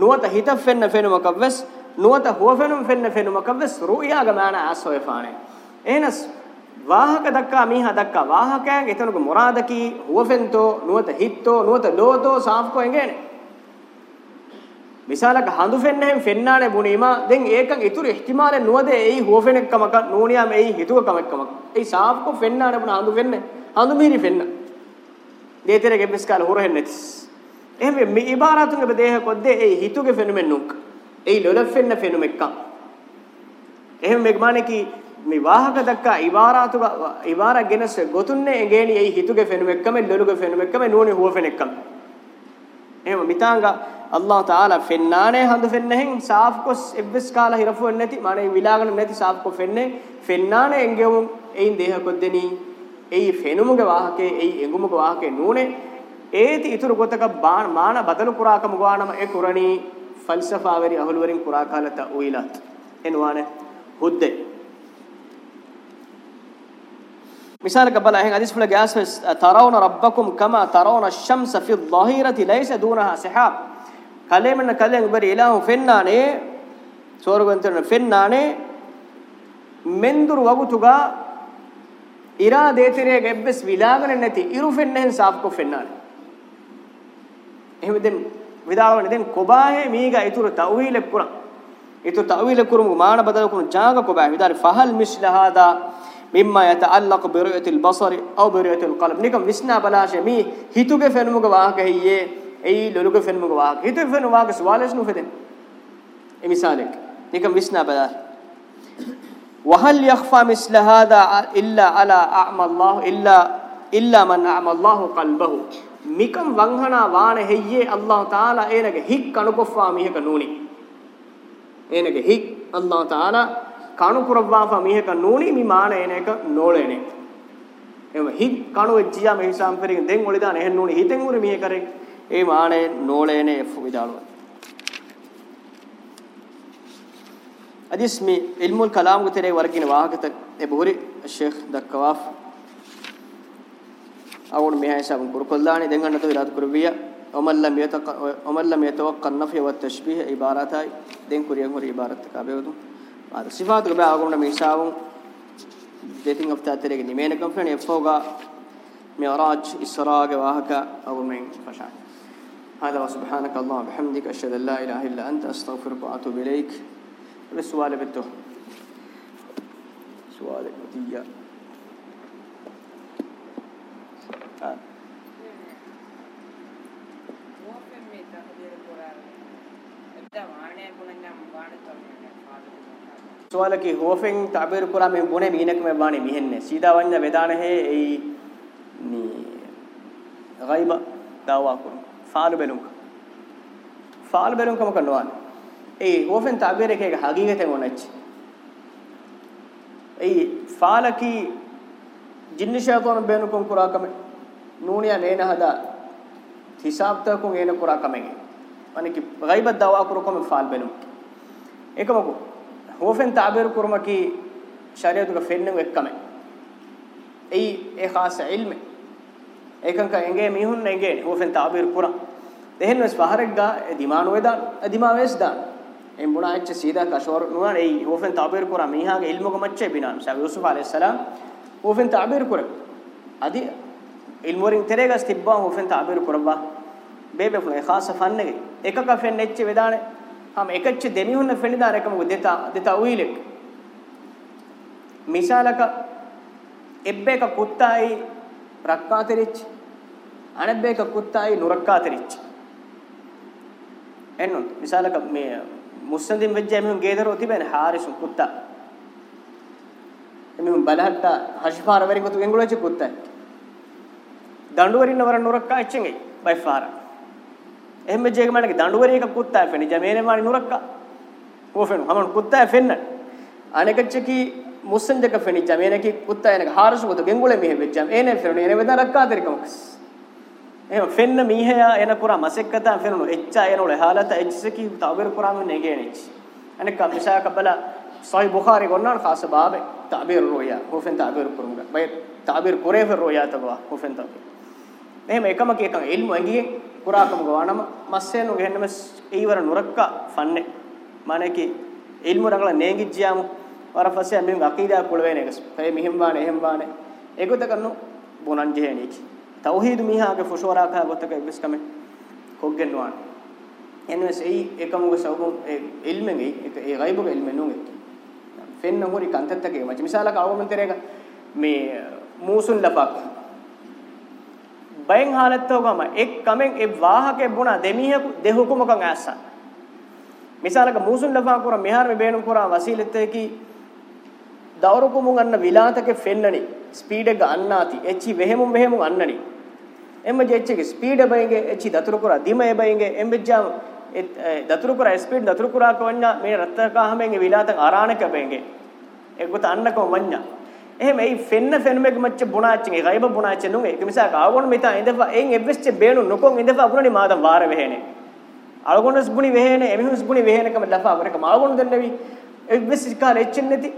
nuwata hitab fenna fenumok bes nuwata ho fenum fenna fenumok bes ruya ga maana aso e faane එනස් වාහක දක්කා මීහා දක්කා වාහකයන් එතනක මොරාදකි හුවෆෙන්තෝ නුවත හිත්තෝ නුවත ලෝතෝ සාෆ්කෝ එංගේන මිසාලක හඳු ෆෙන්නෙන් ෆෙන්නානේ බුණීමා දැන් ඒකන් ඉතුරු ඉහ්තිමාලේ නුවද එයි හුවෆෙනක්කමක නෝනියාම එයි හිතුවකමක්කමක එයි සාෆ්කෝ ෆෙන්නානේ බුණ හඳු ෆෙන්නේ හඳු මීරි ෆෙන්න දේතර ගෙබ්ස් කාල හොරහෙන්නේස් එහෙම මේ ඉබාරතුන් ඔබ දේහ කොද්දේ එයි හිතුගේ ෆෙනුමෙන් නුක් එයි ලොලෆෙන්න ෆෙනුමෙක්ක එහෙම මෙග්මානේ කි මේ වාහක දක්වා ඉවාරාතු ඉවාරා ගෙනස ගොතුන්නේ ගේණි එයි හිතුගේ ෆෙනුම එක්කම ලොලුගේ ෆෙනුම එක්කම නෝනේ හුව ෆෙන එක්කම එහෙම මිතාංග අල්ලාහ් තාලා ෆෙන්නානේ හඳු ෆෙන්නෙහින් සාෆ් කොස් එබ්ස් කාලා හිරපු නැති মানে විලාගන නැති සාෆ් කො ෆෙන්නේ ෆෙන්නානේ එංගෙවුම් එයින් දේහ කොද්දෙනි එයි ෆෙනුමුගේ වාහකේ එයි එඟුමුගේ වාහකේ නෝනේ ඒති ඉතුරු ගොතක මාන බදලු කුරාකම ගානම ඒ කුරණී ෆල්සෆාවරි අහුලවරින් කුරාකාලත උයිලත් එනවානේ හුද්දේ مثال قبل هين حديث فلك اسمس ترون ربكم كما ترون الشمس في الظهيرة ليس دونها سحاب كلمنا كلام بري إله فناني سورغنتن فناني මෙන්දුර වගුතුගා ඉරා දේතරේ ගෙබ්බස් විලාගෙන නැති ඉරු ෆෙන්නෙන් සාප්කො ෆෙන්නානේ එහෙම දෙම් විදාවන දෙම් කොබාහේ මීගා ඉතුරු තවීලෙක් කුරා ඉතුරු තවීලෙක් කුරුමු මාන බදල කුරු ජාග කොබා විදාරි ෆහල් මිස්ල හාදා مما يتعلق برؤيه البصر او برؤيه القلب نيكم وسنا بلاش مي هيتوگه فنموگ واهك هيي اي لولوگه فنموگ واهك هيتو فن واهك سوالش نو فدن اي مثالك نيكم وسنا بلاش وهل يخفى مثل هذا الا على اعمى الله الا الا من اعمى الله قلبه ميكم وانهنا وان هيي الله تعالى اينگه هيك كنوفا ميهك نوني اينگه هيك الله تعالى කණු කුරවාවා මීහක නූණි මි මාන එන එක නෝලෙනේ එම හි කණු එජ්ජියා මේ සම්පරින් දෙන් ඔලි දාන එහෙන් නූණි හිතෙන් උරේ මීහ කරේ ඒ මානේ නෝලෙනේ විදාලුවා අදිස් මේ ඉල්මුල් කලාම් ගතරේ වර්ගින වාහකත ඒ බොරි ෂේඛ් දක්කවාෆ් අවුන් මෙහා සම් කුරුකල්ලානි දෙංගන්න තෝ ඉරාද කුරුවිය ඔමල්ලම් යතක ඔමල්ලම් යතවක්කන් නෆිය වත් තෂ්බීහ ඉබාරතයි දෙන් Kurien හොරි ඉබාරත් කබේවතු صفات کو بیا اگونا میساو دیتنگ افتا تیرے گنی میں نے کم فلن افوگا معراج اسراء کے واہکا اگو میں فشان هذا سبحانك اللهم وبحمدك اشهد ان لا اله الا انت استغفرك واتوب اليك السؤال بده سؤال مديه Yeah, I'm going to go ابدا සුවලකි හෝෆෙන් තබිරු කුරා මේ ගොනේ මිනක මේ බානේ මිහෙන්නේ සීදා වන්න වේදාන හේ ඒ නී ගයිබ දාවා කුන ෆාල් බෙලුන්ක ෆාල් බෙලුන්ක මොක නොවන ඒ හෝෆෙන් තබිර එකේ හගීගතෙන් ඔනච්ච ඒ ෆාලකි ජින්න ෂයතෝන බේනුකම් කුරා කම නූනිය නේන හදා හිසාබ් තකුන් එන කුරා කමගේ අනික ගයිබ දාවා කුර කොම ෆාල් බෙලුන්ක ඒකමකෝ ඕෆෙන් තාබිර් කුරුමකි ශරියතුක ෆෙන්නෙන් එක්කම එයි ඒ ખાસ ඉල්ම ඒකංක එංගේ මිහුන් එංගේ ඕෆෙන් තාබිර් කුරා දෙහෙන් වෙස් පහරක් ගා ඒ දිමාන වේදා ඒ දිමා වෙස් දා එම් බුණා ඇච්ච සීදා කෂෝර නුවන් එයි ඕෆෙන් තාබිර් කුරා මිහාගේ ඉල්මක මච්චේ බිනාන් ශා යූසුෆ් আলাইහිස්සලාම් ඕෆෙන් තාබිර් කුරා අදි ඉල්මෝරින් තෙරේගස් තිබ්බා ඕෆෙන් තාබිර් කුරබා බේබේ ෆුලේ ખાસ ෆන්නගේ එකක ෆෙන් එච්ච වේදානේ ham ekach demi hunna fenida rekamu deta deta uilek misalaka ebbeka kuttai rakkaterich anebbeka kuttai nurakkaterich ennun misalaka me musnadin vejja me geedaro tiben harisun kutta එමෙම බලහට්ට හෂිපාර වරින් ගොතු ගෙන්ගුලච කුත්තයි දඬු වරින්න වර නුරක්කා එච්චෙන් එයි බයි ෆාරා එහෙම ජේක මණක දඬුවරේක කුත්තා ෆෙනි ජමේනේ මානි නුරක්කා ඕෆෙනු හමන කුත්තා ෆෙන්න අනෙකච්චකි මුස්සෙන් දෙක ෆෙනි ජමේනකි කුත්තා එනක හාරසු මොද ගෙන්ගුලෙ මිහෙ වෙච්චම් ඒනේ ෆෙරුනේ එනේ වෙදන් රක්කා දෙරිකමකස් එහෙම ෆෙන්න මීහයා එන පුරා මසෙක්කතා ෆෙරුනු එච්චා එනොල හාලත එච්චසකි තවර පුරාම නෙගේනෙච්ච අනෙක මිසා කබලා සයි බුඛාරි ගොන්නාන ખાસ බාබේ تعبير الرؤيا هو فين تعبير كرمك بيت تعبير كوري في الرؤيا تبع هو فين تعبير එහෙම එකම කීකන් ඉල්මු ඇඟියෙන් කුරාකම ගවනම මස්සේනු ගෙහෙන්නම ඒවර නුරක්ක ෆන්නේ මනකි ඉල්මු රංගල නේගිජ්ජියාමු වරපස්සේ මෙන් අකීදා කුල වේන එකස් ඒ මිහිම් වානේ එහෙම් වානේ ඒකත කරනු බොනන් ජේනිකි තවහීදු මිහාගේ ෆොෂෝරා කහ ගොතක ඉබ්ස්කම කොග්ගෙන් වාන එනස් ඒ එකමුග සවුම් ඒ ඉල්මෙන් ඒ ගයිබුග ඉල්මෙන් නුන් එක්ක ෆෙන්න හොරි කන්තත්තකේ මච මිසාලක අවමන්තරේක මේ මූසුන් ලපක් බයෙන් හාලත්තෝගම එක් කමෙන් එ වාහකෙ බුණා දෙමිහකු දෙහුකුමකන් ඇස්සා මිසාලක මූසුන් ලබා කුර මෙහාර මෙබේනු කුරා වසීලතේකි දවරුකුමුන් අන්න විලාතකෙ ෆෙන්නනි ස්පීඩ් එක අන්නාති එච්චි වෙහෙමුම් වෙහෙමුම් අන්නනි එම්ම ජෙච්චෙක ස්පීඩ් බයින්ගේ එච්චි දතුරු කුරා දිම එ බයින්ගේ එම්බෙජ්ජාම දතුරු කුරා ස්පීඩ් දතුරු කුරා කවන්න මේ රත්තකාහමෙන් විලාතන් ආරාණක බයින්ගේ එක්ගොත අන්නකෝ වඤ්ඤා එහෙම ඒ ෆෙන්න ෆෙනුමෙක මච්ච බුණාච්චින් ඒ ගයිබ බුණාච්චින් නුන් ඒක මිසක් ආවගොන මෙතන ඉඳපා එන් එබ්වෙස්ච බේනු නොකොන් ඉඳපා බුණනි මාදම් වාර වෙහෙනේ අලගොනස් බුණි වෙහෙනේ එමිහුස් බුණි වෙහෙනකම ලපා වරක මාගොන දෙන්නේවි එබ්වෙස් කාල එච්චෙන් නැති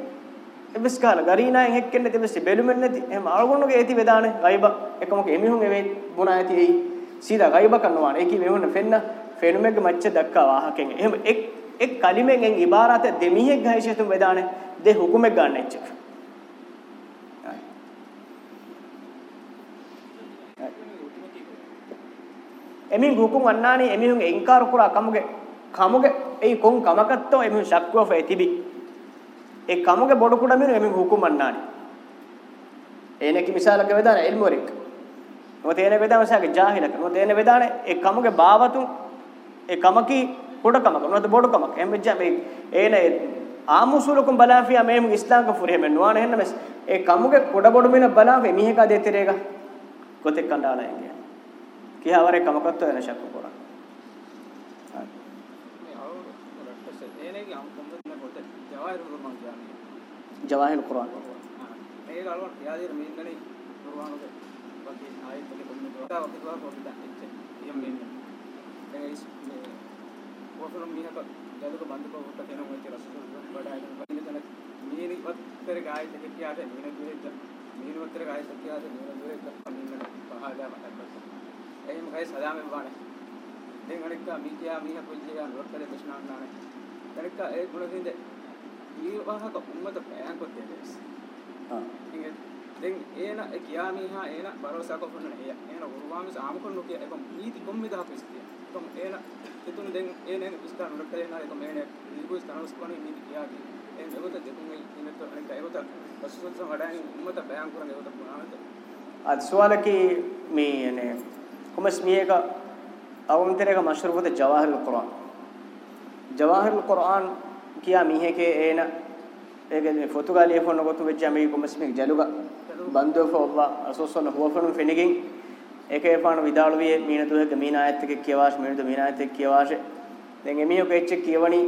එබ්වෙස් කාල ගරීනායන් හෙක්කෙන් නැති එබ්වෙස් බේලුමෙන් නැති එහෙම අලගොනුගේ ඇති වේදාන ගයිබ එකමක එමිහුන් එවේ බුණා ඇති එයි සීදා ගයිබ කරනවා ඒකී මෙවුන ෆෙන්න ෆෙනුමෙක මච්ච දක්කා වාහකෙන් එහෙම එක් එක් කලිමෙන් එන් ඉබාරත දෙමිහෙක් ගහේෂතුම් වේදාන දෙ හුකුමෙක් ගන්නෙච්චක එමින් ගුකුන් අන්නානි එමිහුන් එන්කාර කුරා කමුගේ කමුගේ ඒ කොන් කමකත්තෝ එමිහුන් ශක්කුව ෆෙතිබි ඒ කමුගේ බොඩු කුඩ මිනු එමින් හුකුම් අන්නානි ඒනකි මිසාලක වේදාන ඉල්මුරික් නොතේන වේදාන සාගේ ජාහිලක නොතේන වේදාන ඒ කමුගේ බාවතුන් ඒ කමකි කුඩ කමක නොත බොඩු කමක එම්බෙජ මේ ඒන ආමුසුලකුම් බලාෆියා මේම ඉස්ලාංක ෆුරිහෙම නුවාන හෙන්න මෙස් ඒ කමුගේ කුඩ බොඩු මින බලාවේ මිහිකා දෙතරේගා කොතෙක් කණ්ඩාලා යන්නේ kihavare kamakatto ena shakku kora جواهر القرآن مين එහෙම ගයි සදාම වනේ දැන් අනික මීකියා මීහ කුල්ජියා නොකරේ මිෂ්නාන්නානේ දැනක ඒ ගුණින්ද ඊවහක උම්මත පෑන් කොත්තේ දෙස් ආ දැන් ඒන කියා මීහා ඒන බරෝසා කොපුන්න එය ඒන උරුවාමි සාමකොන් නොකිය එක මීති කොම්මිදා කිස්තිය කොම් ඒන එතුන දැන් ඒන ඉස්කා නොකරේ නාලේ කොම් ඒන ඉල්ගොස් තනස් කොනේ මීති කියා කි ඒ දෙවත දෙකුන් ඉන්නත අනික ඒවත පසුසොත් සමඩාන් උම්මත බෑන් කරන ඒවත පුනානත අද සුවලකේ මේ නේ කොමස් මියේක අවම්තරේක මශරුබද ජවාහිරුල් කුර්ආන් ජවාහිරුල් කුර්ආන් කියා මිහේකේ එන ඒකනේ පොතුගාලිය ෆොන්න ගොතු වෙච්ච මේ කොමස් මියේක ජලුග බන්දෝෆෝල්ලා අසොසොන හොෆනුන් ෆෙනිගින් ඒකේ පාන විදාළුවේ මීන දුහක මීන ආයත් එක කියවාශ මීන දු මීන ආයත් එක කියවාශ දැන් එමියෝ කෙච්ච කියවණි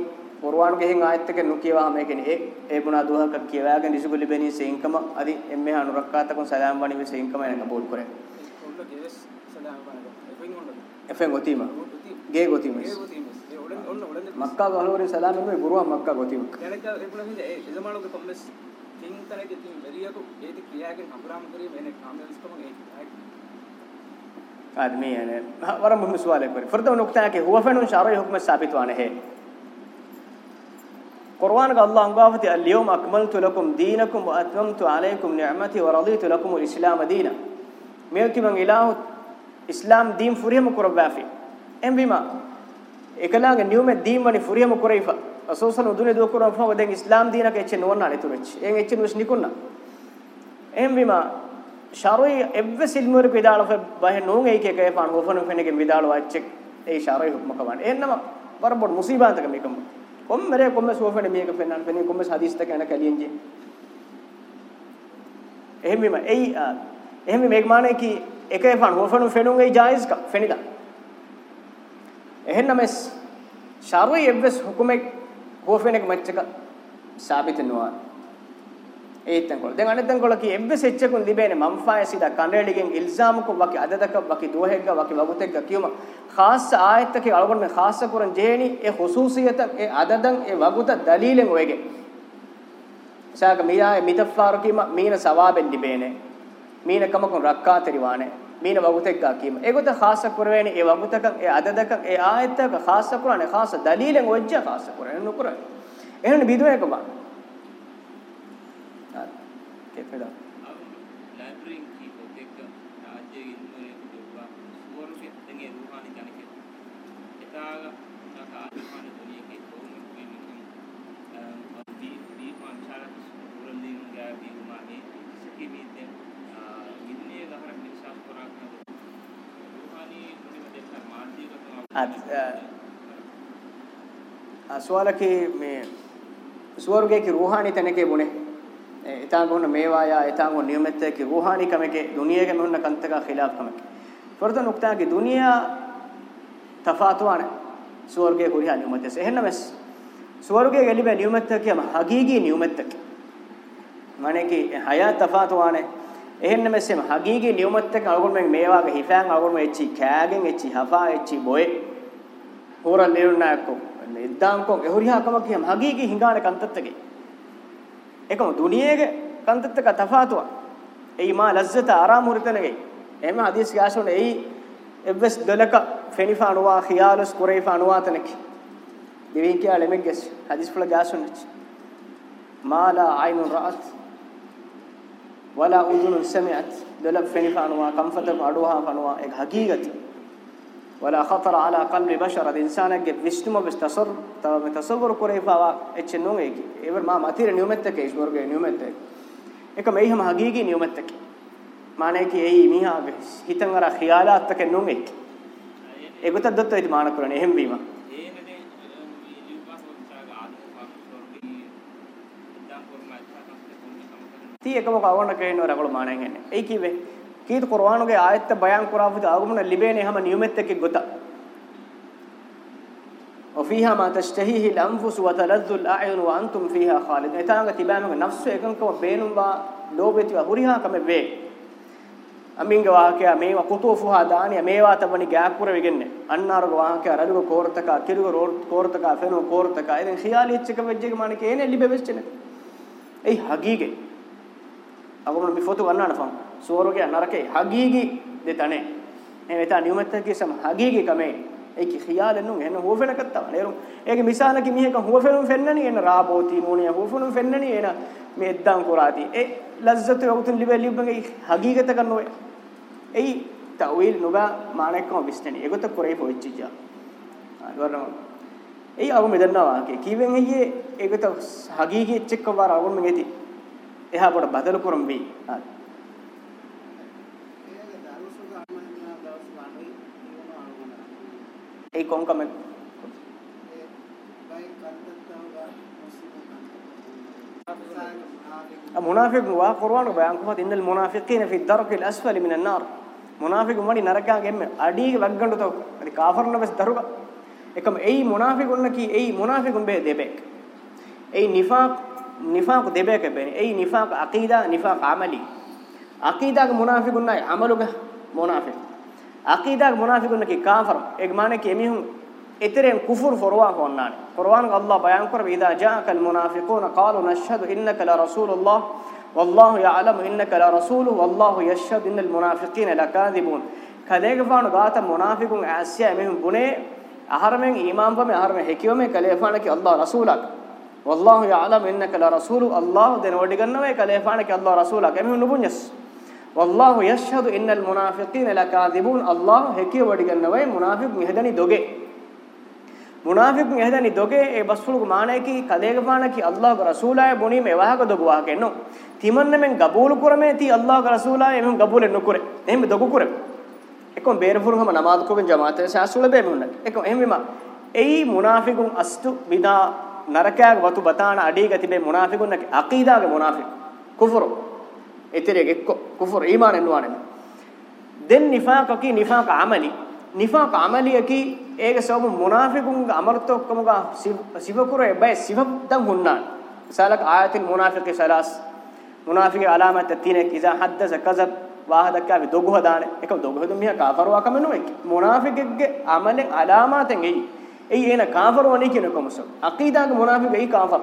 පුරවාණු ගෙහින් ආයත් එක නුකියවා මේකනේ ඒ ඒ බුණා දුහක කියවාගෙන ඉසුගලි බෙනී සේංකම අදි එම්මේ අනුරක්කාතකන් සලාම් වණි මේ සේංකම එනක බෝල් කරේ efen gotima e e ge gotimus Mecca ගහලවරින් සලාම් එන්නේ ගුරුවා මක්කා ගොතිම එනක එකුණ හින්දා ඒ ඉදමාලෝක කොම්මස් තින් තලක තින් බැරියක ඒති ක්‍රියාගෙන් අබුරාම් කරේ වෙන කාමයන්ස් කොම ඒ आदमी यानी वरम मुहम्मद सवाल एक बार फरदा नुकता है कि हुआ फन शरई हुक्म साबित वाने है कुरान का अल्लाह अंगावती अल-यौम अकमलतु लकुम दीनकुम व अतममतु अलैकुम निअमती व रदीतु लकुम अल-इस्लाम दीना मेलती मंग इलाहु ඉස්ලාම් දීම් ෆුරියම කුරබ්බාෆි එම් බිමා එකලාගේ නියුමෙ දීම් වනි ෆුරියම කුරයිෆා රසූසන උදුනේ දෝ කුරම් ෆෝ දෙන් ඉස්ලාම් දීනක එච්ච නෝන්නා නෙතුරෙච්ච එන් එච්ච නුස් නිකුන්නා එම් බිමා ශරයි එව්ව සිල්මුර පිදාලො බහ නෝන් ඒකේ කේ පාන ගොෆන ෆෙනක මිදාලො වච්චෙක් ඒ ශරයි හුක්ම කවන්න එන්නම වරබොඩ් මුසීබාතක මේකම කොම්මරේ කොම්ම සෝෆෙන මේක ෆෙන්නන් ෆෙනි කොම්ම හදිස්ත කන කලියෙන්ජි එහෙම බිමා එයි එහෙම මේක මානේ කී එකේ ෆණු ඔෆණු ෆෙණුන් ඒ ජායිස් ක ෆෙනිදා එහෙන්නම එස් ශාරයි එවස් හුකුමෙක් හොෆෙනෙක් මච්චක සාබිත නොවා ඒතෙන් කොල දැන් අනෙතෙන් කොල කි එවස් එච්චකුන් දිබේනේ මම් ෆායසිදා කණ්ඩේලිගෙන් ඉල්සාම කො වකි අදදක වකි දෝහෙග්ග වකි වගුතෙග්ග කියම ખાસ ආයතක අලගොන් මේ ખાસ කරන් ජේනි ඒ ખુસූසියත ඒ අදදන් ඒ වගුත දලීලෙන් ඔයගේ ශාක මීයා මිතෆාර කීම මීන සවාබෙන් දිබේනේ මීන කමකුන් රක්කා තරිවානේ මීන වගුතෙක් ගාකීම ඒගොත ખાસ කරවේනි ඒ වගුතක ඒ අදදක ඒ ආයතක ખાસ කරානේ ખાસ දලීලෙන් ඔජ්ජ ખાસ කරන්නේ නුකරන්නේ එහෙනම් බිදුවේක බා ආ කේතේදා ಅಸ್ವಾಲಕಿ ಮೇ ಸುವರ್ಗಕ್ಕೆ ರೂಹಾನಿ ತನಕೆ ಬುಣೆ ಇತಾಂಗೋನ ಮೇವಾಯ ಇತಾಂಗೋ ನಿಯಮತ್ತೆಕ್ಕೆ ರೂಹಾನಿ ಕಮಕೆ ದುನಿಯಾಗೆ ಮೆನ್ನ ಕಂತಕ ಖಿಲಾಫ್ ಕಮಕೆ ಫರ್ದ ನುಕ್ತಾಗೆ ದುನಿಯಾ ತಫಾತುವಾನೆ ಸುವರ್ಗಕ್ಕೆ ಕುರಿಯ ನಿಯಮತ್ತೆ ಸೆಹನ್ನಮಸ್ ಸುವರ್ಗಕ್ಕೆ ಗೆಲಿಬೆ ನಿಯಮತ್ತೆಕ್ಕೆ ಹಗೀಗಿ ನಿಯಮತ್ತೆಕ್ಕೆ ಮನೆಗೆ ಹಯಾ ತಫಾತುವಾನೆ එහෙන්න මෙසෙම හගීගේ නියුමත් එක්ක අලගොන් මෙන් මේ වාගේ හිෆෑන් අලගොන් මේ එච්චි කෑගෙන් එච්චි හෆා එච්චි බොයේ හොරන් නිරුණාකෝ නිද්දාංකෝ එහුරිහාකම කියම හගීගේ හිඟාන කන්තත්තගේ එකම දුනියේගේ කන්තත්තක තෆාතුවා එයි මා ලස්සත ආරාම හුරිතනගේ එහෙම හදීස් ගාෂොන එයි එවස් දලක ෆෙනිෆානුවා ඛියාලස් කුරේෆානුවා තනකි දෙවින් කියා ලෙමෙග්ස් හදීස් ෆල ගාෂොන මා ලා අයිනුන් රාත් wala uzunun sami'at dalab fenifanuwa kamfatak aduha fanuwa ek haqiqat wala khatara ala qalbi bashar ad insana ge visnuma bes tasar taw me tasawwur kore fawa eche no ek ever ma matire niumet ek isbor ge niumet ek ek mei ham haqiqi niumet ek mane ki ei miha hitan ara khiyalat ek no ek eguta dotto it mana kurane ehem bima ti ekamo kawonna keenno ragolu maanen henne ei kiwe kiit qur'aanuge aayatte bayan kurafuta agumuna libene hama niyumet ekke gota وفيها ما تشتهيه الانفس وتلذ الاعين وانتم فيها خالدون اتانغ تبامغ نفس اكنكم بينم با لوبتي هوريها كم بي අමින්ග වාහකය මේවා කුතුෆුහා දානිය මේවා තබනි ගෑකුර වෙගන්නේ අන්නාරග වාහකය රලුග කෝර්තක කිරුග කෝර්තක ෆෙනෝ කෝර්තක එදෙන් ඛියාලීච්චක වෙජ්ජක මාන කේනේ ලිබෙ වෙච්චනේ එයි හගීගේ agurun mi fotu gannana fam suwaruge narake hagigi de tane ne meta niumattake sam hagigi kame eki khiyalen nun ena huwefena katta nerum ege misala ki mihe kan huwefenun fennani ena raboti nuni huwefenun fennani ena me eddan kurati e lazzatu yutun libe libenge hagigata kan noe ei tawil nuba maanekkom bistani egota kurei poichija gorna ei agum edanna wake kiwen eyye egota hagigi chekkam war agum mengeti එහා බොඩ බදලු කුරුම් වී ඒ කොංකම මුනාෆික් නුවා කුර්ආන බයන් කුමත් ඉන්නල් මුනාෆිකීන ෆි දරකල් අස්ෆලි මිනන් noir මුනාෆික් වඩි නරකා ගෙම්ම අඩි වග්ගඬු තෝ අඩි කාෆර්න bus දරුක එකම එයි මුනාෆිකුන්න කි එයි මුනාෆිකුන් බේ දෙබෙක් එයි නිෆාක් نفاق دبيك بني أي نفاق عقيدة نفاق عملي عقيدة منافق ناي عمله منافق عقيدة منافق نكى كافر إجمالا كيميهم إترين كفر فروا فنان قرآن الله بيان كرب إذا جاءك المنافقون قالوا نشهد إنك لرسول الله والله يعلم إنك لرسول والله يشهد إن المنافقين لكاذبون كذلك فانو غاتا منافقون عسيا مهم بني أهرمين إمام بمي أهرمين حكيومي كليفانك الله رسولك wallahu ya'lamu innaka la rasulu allah den wadi gannawe kale faana ke allah rasula ke mehu nubunyas wallahu yashhadu innal munafiqina lakadibun allah heki wadi gannawe munafiq mihadani doge munafiq mihadani doge e basfulugu maane ki kadega faana ki allah ga rasula e buni me waha ga dogu waha kenno timanne men gabul kurame ti allah ga rasula e men gabul nukure ehme dogu kure ekon beerfuru hama namaz ko ben jamaat e sasule be men ekon ehme ma ei munafiqun astu bida නරකයාග වතු බතාන අඩී ගතිබේ මුනාෆිකුන්නගේ අකීදාගේ මුනාෆික කුෆරු එතරෙක එක්ක කුෆරු ඊමාන නුවානේ දෙන් නිෆාකකි නිෆාක අමලි නිෆාක අමලියකි ඒක සෝම මුනාෆිකුන්ගේ අමරතොක්කමගා සිවකුර එබැයි සිවද්දම් හුන්නාන සලක ආයතින් මුනාෆිකේ සලාස් මුනාෆිකේ අලාමත තිනක් ඉසා හද්දස කසබ් වාහදක්කා වි දොගහ දාන එක දොගහ දුමියා කාෆරුවා කමනෝ එක මුනාෆිකෙක්ගේ අමලෙන් අලාමතෙන් එයි එයි එන කාෆර් වනේ කියන කොමසක් අකීදාගේ මුනාෆික එයි කාෆර්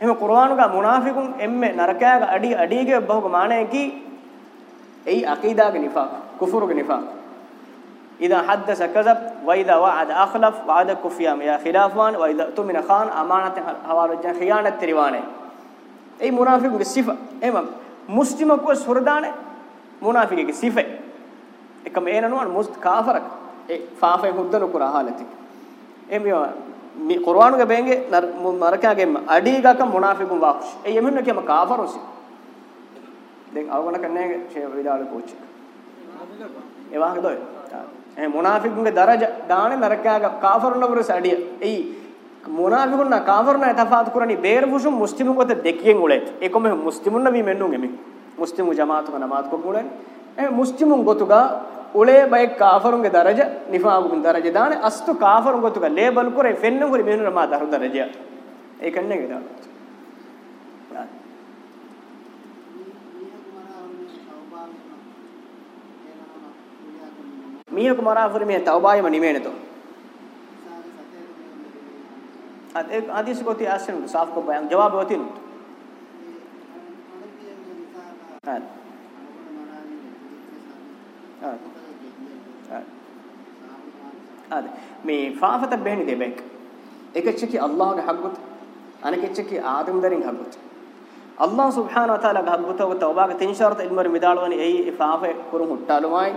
එහම කුර්ආනුගා මුනාෆිකුන් එම්මේ නරකයාගේ අඩි අඩිගේ බහුක මානෙකි එයි අකීදාගේ නිෆාක් කුෆුරුගේ නිෆාක් إذا حدث كذب وإذا وعد أخلف وعد كفيام يا خلافان وإذا تمن خان أمانة حوارجان خيانة تريوانه أي منافق بالصفة إمام مسلم كو سردانه منافق کی صفه එකම එනනුවන් මුස්ත් කාෆරක් ඒ ෆාෆේ හුද්දන කුරා حالتك emiyo mi qur'anu ge benge maraka ge adi ga ka munafiqun waqsh e yemin ke ma kafir usi den awgana kanne ge she vidal poch e wah do e munafiqun ge daraja daane naraka ga kafir no bur sadi e munafiqun na kafir na tafat kurani beer fushum muslimun gote dekien ulet e ko me muslimun na vi mennu ge me muslimu jamaatu ka namat ko ulen e muslimun gotu ga උලේ බයි කාෆරුන්ගේ දරජ නිෆාගුන් දරජ දාන අස්තු කාෆරුන් ගොතුක label කරේ ෆෙන්න කුරි මෙහෙනුර මා දරු දරජ ඒකන්නේ ගිදා මීහ කුමාරා ෆුරි මේ තවබායම නිමේනතෝ අද ඒ හදීස් ගොති ආසන සාෆ් කෝ බයන් ජවාබ ගොති නුත් හරි හරි ආද මේ ෆාෆත බෙහෙනි දෙබෙක් එකච්චකි අල්ලාහගේ හග්ගුත් අනකච්චකි ආදම් දරින් හග්ගුත් අල්ලාහ් සුබ්හානහු වතාලා හග්ගුත ඔබ තවබාගේ තින් ෂර්ත ඉල්මර මිදාලවනි එයි ෆාෆේ කුරුම් හුට්ටාලුමයි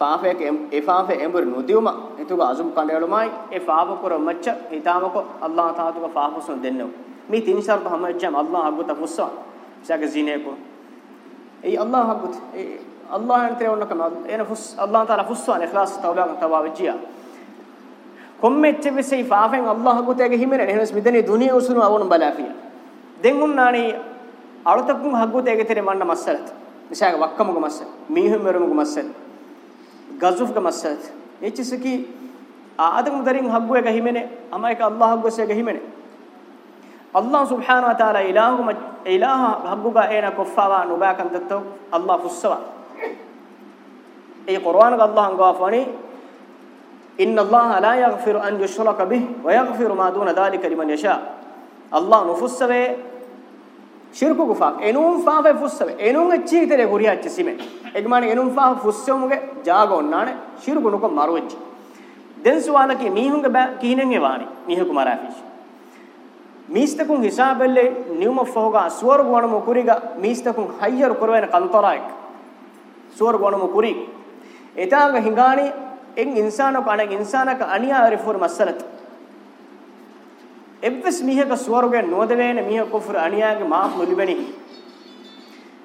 ෆාෆේක ඒ ෆාෆේ එඹර නුදියුම එතුග අසුම් කණ්ඩේලුමයි ඒ ෆාව කුර මච්ච හිතාමක අල්ලාහ් තාතුග ෆාෆුසුන් දෙන්නෝ මේ තින් ෂර්ත හැමච්චම අල්ලාහ් හග්ගුත ෆුස්සා ශාග ජීනේකෝ ඒ අල්ලාහ් හග්ගුත ඒ අල්ලාහ් අන්තරේ වන්නකම එන ෆුස් අල්ලාහ් තාලා ෆුස්සා ඉඛලාස් තවබාගේ තවබාවජියා කොම්මෙච්ච විසෙයි ෆාෆෙන් අල්ලාහ් ගුතේගේ හිමෙරණ එහෙනස් මිදෙනේ දුනිය උසුන අවුන බලාෆිය දෙන් උන්නානි අලතකුන් හග්ගුතේගේ තෙරේ මන්න මස්සලත් මිසාග වක්කමුග මස්ස මීහුම් මෙරමුග මස්සත් ගසුෆ්ග මස්සත් එච්චසකි ආදම් දරින් හග්ගුවේගේ හිමෙනේ අමයික අල්ලාහ් ගුසේගේ හිමෙනේ අල්ලාහ් සුබ්හානහු වතාලා ඉලාහුම ඉලාහ හග්ගුගා එන කොෆාවා නුබාකන් දත්තෝ අල්ලාහ් ෆුස්සවා ඒ කුර්ආනක අල්ලාහ් ගාෆානි إن الله لا يغفر أن يشرك به ويغفر ما دون ذلك لمن يشاء الله نفسه شركو گفاق انون فاف فسوے انون اچھی تیرے گوری اچ سیمے اگمانے انون فاف فسومگے جاگو نانے شرکو نکو ماروچ دین سوال کی میہنگ با کینن ایوانی میہ کو مارا فیش میستکون حسابلے نیوم فوگا سور گوان مکوریگا میستکون ہائر کروین قنطراک سور گوان مکوری اتاگ ہنگانی එන් ඉන්සානක අන ඉන්සානක අනියාරිෆුර මස්සලත එබ්වස් මිහක සුවරුගේ නොදවේන මිහ කුෆර අනියාගේ මාෆ් නොලිබෙනි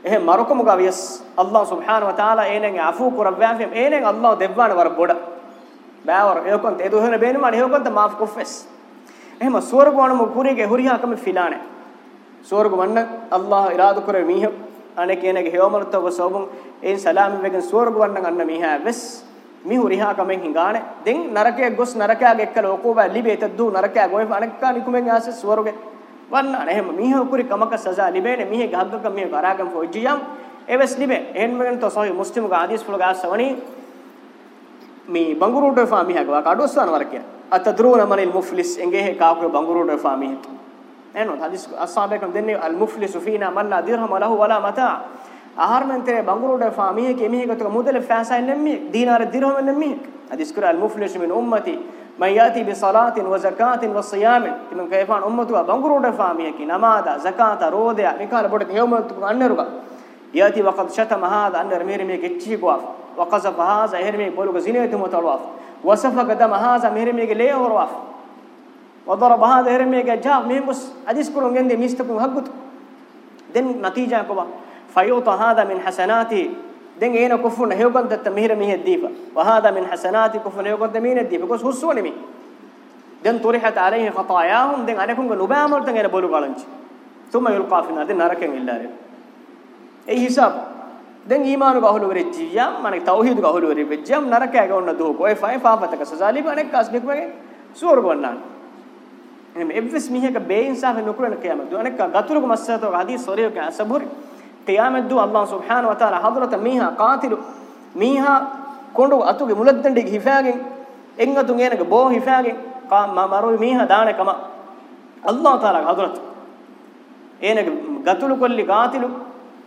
එහෙ මරකම ගවියස් අල්ලාහ් සුබ්හානහු වතාලා ඒනෙන් අෆූ කුරබ්බාෆෙම් ඒනෙන් අල්ලාහ් දෙව්වාන වර බොඩ බෑවර ඒකොන්ත ඒ දුහන බේන මන ඒකොන්ත මාෆ් කුෆස් එහෙම සුවරුගේ වණම පුරේගේ හුරියා කම ෆිලානේ සුවරුගේ වන්න අල්ලාහ් ඉරාදු කරේ මිහ අනේ කේනගේ හේවමලතව සෝබුන් ඒන් සලාම් වෙගෙන් සුවරුගේ වන්න ගන්න මිහ වෙස් මිහු රිහා කමෙන් හිඟානේ දෙන් නරකයේ ගොස් නරකයාගේ එක්ක ලෝකෝබ ලිබේත දු නරකයා ගොයි අනක්කා නිකුමෙන් ආස ස්වරුගේ වන්නා එහෙම මිහ උකුරි කමක සසා ලිබේනේ මිහ ගහග්ගක මිහ කරාගම් ෆොජ්ජියම් එවස් ලිබේ එහෙන් මෙන් තෝ සෝයි මුස්ලිම් ගා හදීස් පුල ගා සවණි මේ බංගුරුට ෆා මිහක වා කඩොස්සන වරකිය අතද්‍රූන මනිල් මුෆ්ලිස් එංගේ හේ කාකුර බංගුරුට ෆා මිහ එනොත් හදීස් අස්සාබේ කම් දෙන්නේ අල් මුෆ්ලිසු ෆීනා මල්ලා දිර්හම ලහු වලා මතා ආහාරමන්තේ බංගුරුඩ ෆාමියක එමිහෙකතක මුදල ෆෑසයින් නෙම්මි දීනාර දිරහම නෙම්මි හදිස් කුර අල් මුෆ්ලිස් මින් උම්මති من ياتي بصلاه وزكاه وصيام من كيفان امته بنغروده فاميك نماذا زكاه روديا ميكال بودت هيومت انرغا ياتي وقد شتم هذا ان رمير مي گچي گواف وقذف هذا هرمي بولو زينيت متلواف وصف قدم هذا ميرمي لي هرواف وضرب هذا هرمي جاء ميمس اديس كرون گند ميستكون حقت دن نتيجه كوا فيوط هذا من حسناتي دين اين كفن هيوكن تت مهر مه الديفا وهذا من حسناتي كفن هيوكن تمين الديفا كوس هو نمي دين طرحت عليه خطاياهم دين عليكم نبامل تنين بولو قالنج ثم يلقى في النار ناركن الا ඒ හිසබ් දැන් ඊමානු ගහළු වෙරිච්චියම් මනේ තෞහීදු ගහළු වෙරිච්චියම් නරකයක ඔන්න දුක ඔය ෆයි ෆාපතක සසාලි අනෙක් කස්බෙක් වගේ සුවර්ග වන්නාන එනම් එව්ස් මිහක බේ ඉන්සාෆ නුකරන කියම දු අනෙක් ගතුරුක මස්සතෝ හදි සොරියක අසබුරි qiyamat du allah subhanahu wa taala hadrata miha qatilu miha kondu atuge muladdendi hifagen engatu ngenege bo hifagen qa ma maru miha daane kama allah taala hadrat enege gatulu kolli qatilu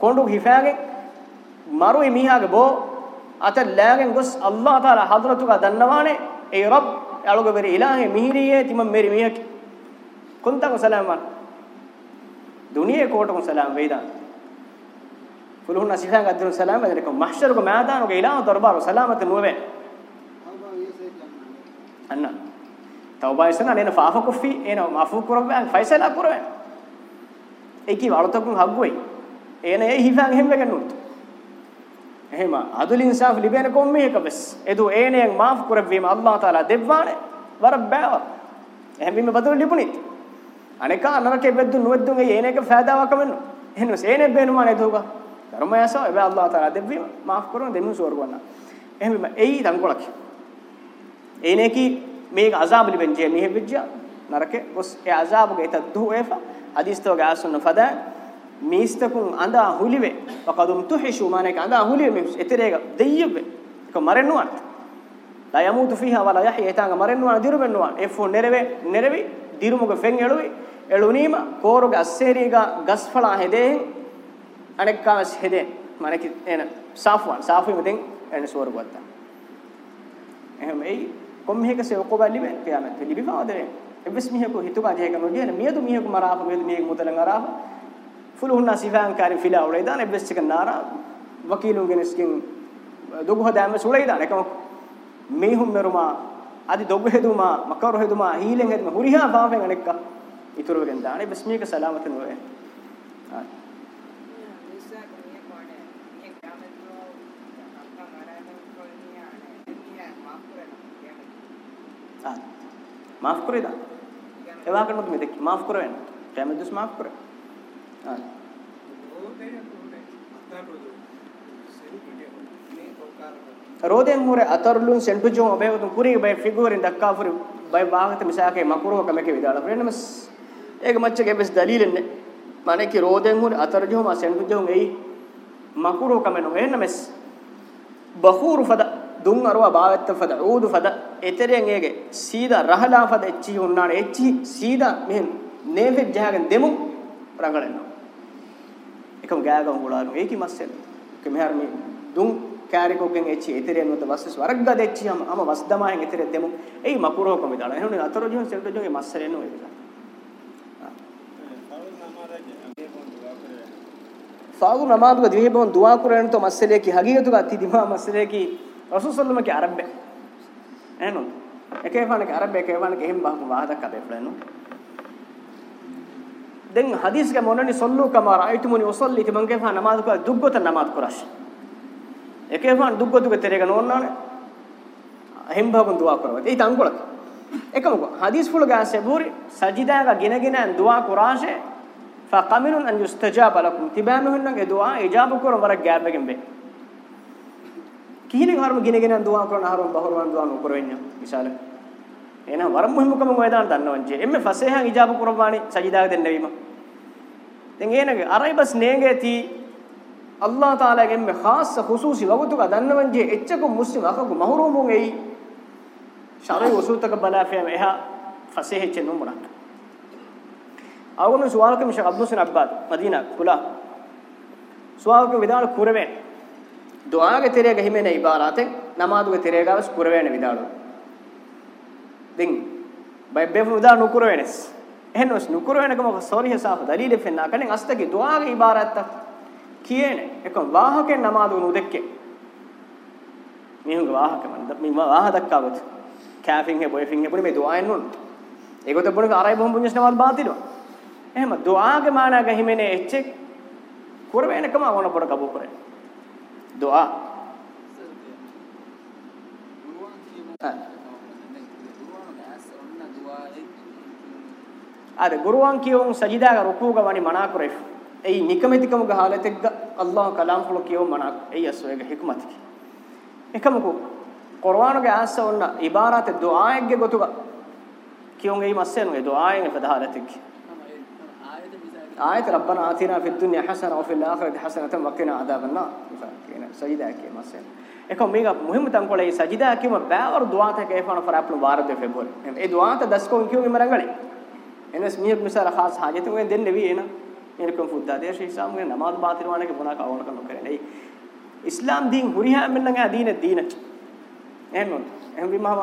kondu hifagen maru miha ge bo ata lagen gos allah taala hadratu ga dannawane e rab alugo beri ilahe mihiriye timam meri mihaki kunta ko salaman duniye ko to ko salam veidan فلهن سيفان قدر السلام عليكم محشركم ميدان وإلى دربار سلامة نوبه أن توبة يسنا لين فافا كفي إنه معفو كرب أن فيصل أكرب ඒකේ වලතකුන් හග්ගුවයි එන ඒ හිසන් හැම ගන්නුත් එහෙම අදුල් ඉන්සාෆ් ලිබෙන කොම් මේක bus එදු ඒනෙන් මාෆ් කරවීම අල්ලාහ් තාලා දෙවවානේ වර බෑව එහෙම වීම බදල් ලිපුනිත් අනේක අනරකෙ බෙද්දු නුවෙද්දුන් ඒ ඒනෙක ෆෑදාවක් වෙන්නු එහෙනම් ඒනෙ බේනුමානේ දුගා ධර්ම ඇසෝ එබැ අල්ලාහ් තාලා දෙවි මාෆ් කරන දෙමු සෝර ගන්න එහෙම එයි දංගොලක් ඒනේ කි මේක අසාබ් ලිබෙන් ජේ මිහෙ විජ්ජා නරකේ ඔස් ඒ අසාබ් ගේ තද්දු එෆ හදිස් තෝ ගාසුන ෆදා මීස්තකුන් අඳා හුලිවේ වකදුම් තුහිෂු මානක අඳා හුලිවේ මේ එතරේක දෙයියෙ එක මරෙන්නුවන් ලා යමුතු ෆීහා වලා යහී ඒතාංග මරෙන්නුවන් දිරුමෙන්නුවන් එෆෝ නෙරවේ නෙරවි දිරුමුග ෆෙන් එළුවේ එළුනීම කෝරුග අස්සේරීග ගස්ෆලා හෙදේ අනෙක්කාමස් හෙදෙන් මනකි එන සාෆුවන් සාෆු මෙතෙන් එන සුවර ගත්තා එහෙම එයි කොම් මෙහෙකසේ ඔකබලි වෙන කියාමත් ලිබි පාදරේ එබ්ස් මිහෙකෝ හිතුකා දෙයක නොදියන මියදු මිහෙකු මරාප මියදු මිහෙකු මුතලන් අරාප ෆුලුහුන්නා සිෆාන් කාරි ෆිලා උරයිදාන එබ්ස් එක නාරා වකීලුගෙන ස්කින් දොගහ දැම සුලයිදාන එකම මේහුම් මෙරුමා අදි දොග හෙදුමා මකර හෙදුමා හීලෙන් හෙදුමා හුරිහා බාවෙන් අනෙක්ක ඉතුරු වෙන දානේ බස්මියක සලාමත නෝවේ ආ මාෆ් කරේ දා එවා කරනකොට මේ දෙක මාෆ් කරවෙන්න කැමති දුස් මාෆ් කරේ ආ රෝදෙන් හොර අතරලුන් සෙන්ටුජෝ ඔබේවතු කුරි බයි ෆිගුවරින් දක්කා ෆුරි බයි වාහත මිසාකේ මකුරුව කමකේ විදාලා ෆ්‍රෙන්ඩ්මස් ඒක මච්චගේ බෙස් දලීලෙන්නේ মানে কি රෝදෙන් හොර අතරජෝ මා සෙන්ටුජෝ එයි මකුරුව කමනෝ එන්නමස් බහූරු ෆදා දුන් අරුවා බාවත්ත ෆද ඌදු ෆද එතරෙන් ඒගේ සීදා රහලා ෆද එච්චි උන්නාන එච්චි සීදා මෙහෙන් නේෆෙ ජහගෙන් දෙමු රඟලනවා එකම ගෑගම හොලාලු ඒකි මස්සෙල් කෙමහර් මේ දුන් කාරිකෝකෙන් එච්චි එතරෙන් උත වස්සස් වරග්ග දෙච්චි අම අම වස්දමායෙන් එතරෙ දෙමු එයි මකුරෝකම දාලා එහෙනම් අතරොජුන් සෙල්ටොජුන්ගේ මස්සරෙන් නෝ ඒක ෆාගු නමාදුක දිවිහෙබොන් දුවා කරන්නේ તો මස්සලේ කි හගියතුක අති දිමා මස්සලේ කි රසූල් සල්ලමගේ අරබ්බ එනු එකේවණක අරබ්බ එකේවණක එහෙම බහම වාදක් අපේ ෆලනු දැන් හදීස් ක මොනනි සල්ලු කම රයිතුමුනි උසල්ලි ක මංගේ ෆා නමාද ක දුක්ගත නමාද කරාශ එකේවණ දුක්ග දුක තෙරේක නෝන්නාන එහෙම බහම දුවා කරවත් ඒ තංගොලක එකම හදීස් ෆුල ගාසේ බුරි සජිදා ග ගිනගිනන් දුවා කරාශේ فقمن ان يستجاب لكم تبامهن دعاء اجابه كور ورق جابكم به කිහිලෙන් හරම ගිනගෙන දුවා කරන හරම බහරවන් දුවා නොකරවෙන්න විශාල එහෙනම් වරම් මුහිමුකම වේදාන දන්නවන්ජේ එම්මේ ෆසේහන් ඉජාබ කුරබානි සජිදාග දෙන්න වීම දැන් එනගේ අරයි බස් නේගේ තී අල්ලාහ් තාලාගේ එම්මේ ખાસ ખુસૂસી වගතුක දන්නවන්ජේ එච්චක මුස්ලිම් අකගු මහරූමුන් එයි ශරයි වසූතක බලාෆියම එහා ෆසේහ චේ නුමරක් අවගොන සුවාලකම ෂේ අබ්දුල් හුසෙන් අබ්බාත් මදීනා කුලා සුවාලකම විදාන කුරවෙන්නේ ದುಆಗೆ ತೆರೆಗ ಹಿಮೆನೆ ಇಬಾರಾತೆ ನಮಾದುಗೆ ತೆರೆಗಾವಸ್ ಪುರವೇನೆ ವಿದಾಳು ದಿಂ ಬೈಬೆಫು ವಿದಾ ನುಕುರವೇನೆಸ್ එහෙනොස් නුකරවනකම සෝරිහ සාහ දලීල ෆෙන්නා කණෙන් අස්තකි දුආගේ ඉබාරත්ත කියේන එක වාහකෙන් නමාදු නුදෙක්කේ මිහුගේ වාහක මන්ද මේ වාහ දක්කාවත කෑෆින් හේ බොයිෆින් හේ පුනි මේ දුආයන් නුන් ඒකත පුනි ආරයි බොම් පුඤ්ඤස් නමාද බාතිනවා එහෙම දුආගේ මානා ගහිමනේ එච්චෙක් කුරවනකම වොන පොඩ කබු කරේ دعاء අද ගුරුවන් කියවුන් සජිදා රුකුග වනි මනා කරේ එයි නිකමෙතිකම ගහලතෙක් අල්ලාහ් කලාම් කුල කියව මනා එයි අස්වැග හික්මතික එකමකෝ කුර්ආනුගේ ආස්ස වුණ ඉබාරාත දුආයෙක්ගේ ගොතුග කියුන් එයි මස්සෙනුගේ දුආයෙන් ප්‍රදාහලතෙක් آية ربنا آتنا في الدنيا حسنة وفي الآخرة حسنة وقنا عذاب النار කියන සජිදා කිය මාසෙන් එක මේක මුහිම තංකොලේ සජිදා කියම බෑවර දුආත කේපන ෆර අප්ලු වාරද ෆෙබුල් ඒ දුආත දස්කෝන් කියුගේ මරංගලේ එනස් මියක් මිසර ખાસ હાજત වෙන් දෙන්නේ වී එන එනකම් ෆුද්දා දේශ ඉස්ලාම් ගේ නමාත් බාතිරවාණේ මොනා කවණ කන කරන්නේ ඉස්ලාම් දීන් හුරිහා මෙන්නගේ අදීන දීන එහෙම එහෙම විමහම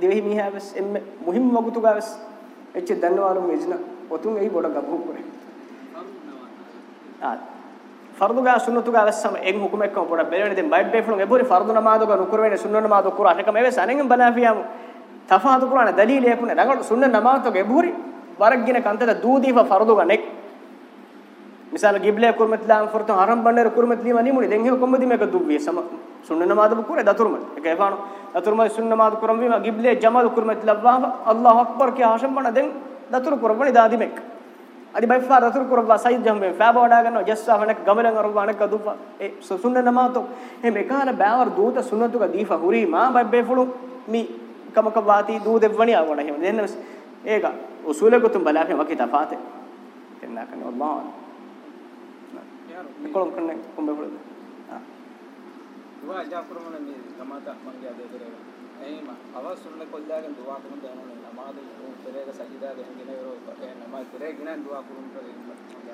දෙවි මිහාවස් එම් මුහිම වගුතුගාවස් එච්ච දන්නවලු මෙජන ඔතුන් එයි බොඩ ගබු කරේ fardu ga sunnatu ga wassam en hukumek ko poda belene den bayt befulun ebori fardu namadu ga nukurwene sunna namadu kur atakam eves anen balafiyamu tafahatu qur'ana dalil epune dangal sunna namadu ga ebori waragina kantala dudifa fardu ga nek misal gible kurmatlam furtu haram banner kurmatlima nimuni den he komodi meka dubbi sama sunna namadu kur daturma ek efano daturma sunna namadu kuram wima gible jamal kurmatlam allah akbar ki hasham bana den datur kurmani dadimek අදි බයිෆා රතුරු කරවා සයිද් ජම්බේ ෆෑබ වඩා ගන්නවා ජස්සා වනක ගමලන් අරවා වනක දුපා ඒ සුන්න නමාතු එ මෙකාන බෑවර දූත සුන්නතුක දීෆා හුරි මා බබ්බේ ෆුළු මි කමක වාති දූ දෙවණි ආවණ එහෙම දෙන්න ඒක උසූල ගොතුම් බලාපේ වකී තෆාතේ එන්නා කන අල්ලාහ් කොලම් කන්නේ කොම්බේ ෆුළු ආ වා ජාපුරමන මේ ගමත මංගේ අදේ කරේ එහෙම අවා සුන්න කොල්ලාගෙන් දුවා කරන දෙනවා නමාද උතරේක සජිදාගෙන් ගිනවරෝ ඒ නමාද උතරේ ගිනන් දුවා කරන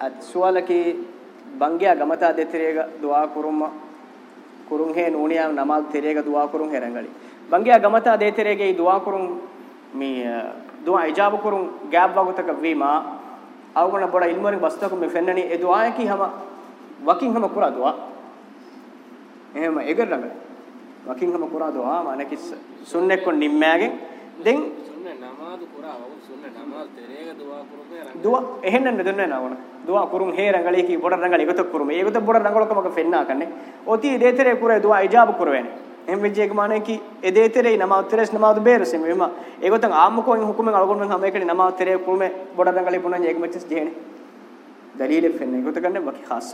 අත් සුවලකේ බංගයා ගමතා දෙතරේක දුවා කරුම කුරුන් හේ නෝනියා නමාද තෙරේක දුවා කරුන් හැරංගලි බංගයා ගමතා දෙතරේකේ දුවා කරුන් මේ දුවා ඉජාබ කරුන් ගෑබ් වගතක වීමා අවගණ බොඩ ඉල්මරි බස්තක මේ ෆෙන්නනි ඒ දුවායකි හැම වකින් හැම කුරා දුවා එහෙම ඒගරළඟ වකින් හැම කුරා දුවා මානකිස්ස ಸುನ್ನೆಕ್ಕು ನಿಮ್ಮಾಗೆ ದೆನ್ ಸುನ್ನೆ ನಮಾಜ್ ಕುರ ಅವು ಸುನ್ನೆ ನಮಾಜ್ ತೆರೇಗ ದುವಾ ಕುರುಮೆ ರಂಗ ದುವಾ ಎಹೆನ್ನ ದೊನ್ನೆ ನಾವಣ ದುವಾ ಕುರುಂ ಹೇ ರಂಗಳಿ ಕಿ ಬೊಡ ರಂಗಳಿ ಗೊತ್ತ ಕುರುಮೆ ಏ ಗೊತ್ತ ಬೊಡ ರಂಗಳಕ ಮಗ ಫೆನ್ನಾ ಕನ್ನೆ ಓತಿ ದೇತೆರೆ ಕುರೆ ದುವಾ ಇಜಾಬ್ ಕುರುವೆನೆ ಎಂ ವಿಜೇಗ ಮಾನೆ ಕಿ ಎ ದೇತೆರೆ ನಮಾಜ್ ತೆರೆಸ್ ನಮಾಜ್ ಬೇರಸೆ ಮೆಮ ಏ ಗೊತ್ತ ಆಮ ಕೋ ಹುಕುಮೆ ಅಳಗೊಂಡು ಹಮ ಏಕಡೆ ನಮಾಜ್ ತೆರೆ ಕುರುಮೆ ಬೊಡ ರಂಗಳಿ ಪುನನೆ ಏಕ ಮಚ್ಚಸ್ ಜೇನೆ ದಲೀಲ್ ಫೆನ್ನೆ ಗೊತ್ತ ಕನ್ನೆ ಬಕಿ ಖಾಸ್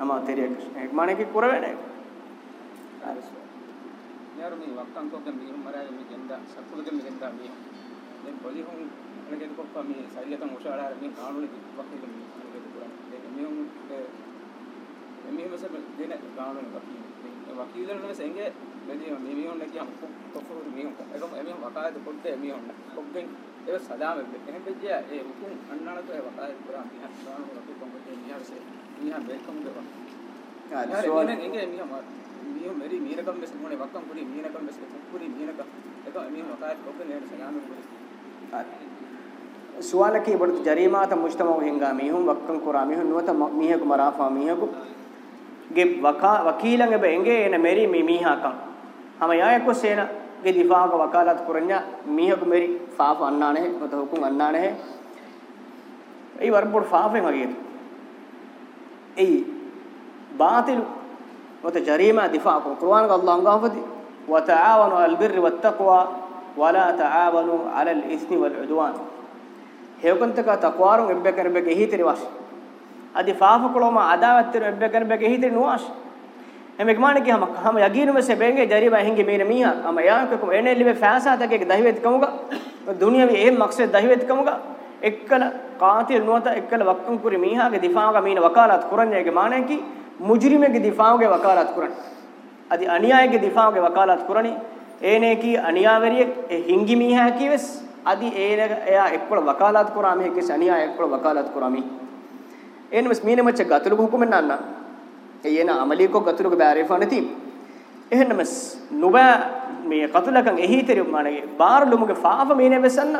ನಮಾಜ್ ತೆರೆ ಏಕ ಮಾನೆ ಕಿ ಕುರುವೆನೆ ಅರಸು ಯಾರು ಮೀ ಒಕ್ಕಂಕೋಗ ಮೀ ಮರಾಯ ಮೀ ಗೆಂದ ಸಕ್ಕುಳಿಗೆ ಮೀ ಗೆಂದ ಮೀ ದೆ ಕೊಲಿ ಹುಂ ನನಗೆ ಕೊಪ್ಪ ಮೀ ಸರಿಯತ ಮುಷಾಳಾರ ಮೀ ಕಾಣುಳಿ ಒಕ್ಕಿಗೆ ಮೀ ನನಗೆ ಕೊಡಣ ದೆ ಮೀ ಹುಂ ದೆ ಮೀ ಹುಂ ಸಬ ದಿನ ಕಾಣುಳಿ ಒಕ್ಕಿ ದೆ ವಕೀಲರು ನಸ ಎಂಗೆ මෙදී මේ මියොන්න කියම කොෆුරු මියොන්න ඒකම එමෙම වකායද පොඩ්ඩේ මියොන්න කොබ්බෙන් ඒක සදාම එහෙම බෙජ්ජය ඒ උතුම් අන්නාලතෝ ඒ වකායද පුරා මියහ සාන රතු කොම්බේ මියහසේ මියහ බේකම් දවා කාලේ සෝනේ ඉන්නේ මියහ 미음메리 미네가 메스 모네 막강 뿌리 미네가 메스 뿌리 미네가 에가 미 마카이 거기 네 사야메 뿌리 수वाल की बड़ जरीमा त मुजतमा हिंगा मी हूं वक्कन कुरा मी हूं नोत मी है को मराफा मी है को गे वका वकीलन बे एंगे ने मेरी मी मी हा का हम या को सेना गे दिफा का वकालत कुरन्या मी है को मेरी फाफ अन्ना ने मत हुकुम अन्ना ने ई वर्बुड फाफ है मगे ई बातिल وت جريمه دفاعكم قران الله انغافدي وتعاونوا على البر والتقوى ولا تعاونوا على الاثم والعدوان هيكنتك تقوارون امبكن بك هيتري واش ادي فافكلوما عداوتتر امبكن بك هيتري نواش එමෙග්මාණ කිය හම හම යගීනුම සෙබෙන්ගේ ජරිබා හෙන්ගේ මේන මීහා අම යාකකම එනේ ලිබේ ෆෑසා තකේ දහිවෙත් කමුගා දුනියවි එහෙම මක්සෙත් දහිවෙත් කමුගා එක්කල කාතිල් නුවත එක්කල වක්කම් කුරි මීහාගේ දිෆාගා මීන වකාලත් කුරන්නේ යගේ මාණයකි මුජරිමෙගේ දිෆාවගේ වකාලත් කරණ අදි අනියායගේ දිෆාවගේ වකාලත් කරණි ඒනේ කී අනියාවරියෙක් ඒ හිංගි මීහා කිවෙස් අදි ඒන එයා එක්කොල වකාලත් කරා මේ කිස් අනියා එක්කොල වකාලත් කරා මි එනමස් මීනමච්ච ගතුලු හුකුමෙන් නන්න ඒන අමලිකෝ ගතුලුක බෑරේෆා නැති එහෙනමස් නුබා මේ කතුලකන් එහිතරු මානගේ බාරලුමුගේ ෆාෆ මීනේ වෙසන්න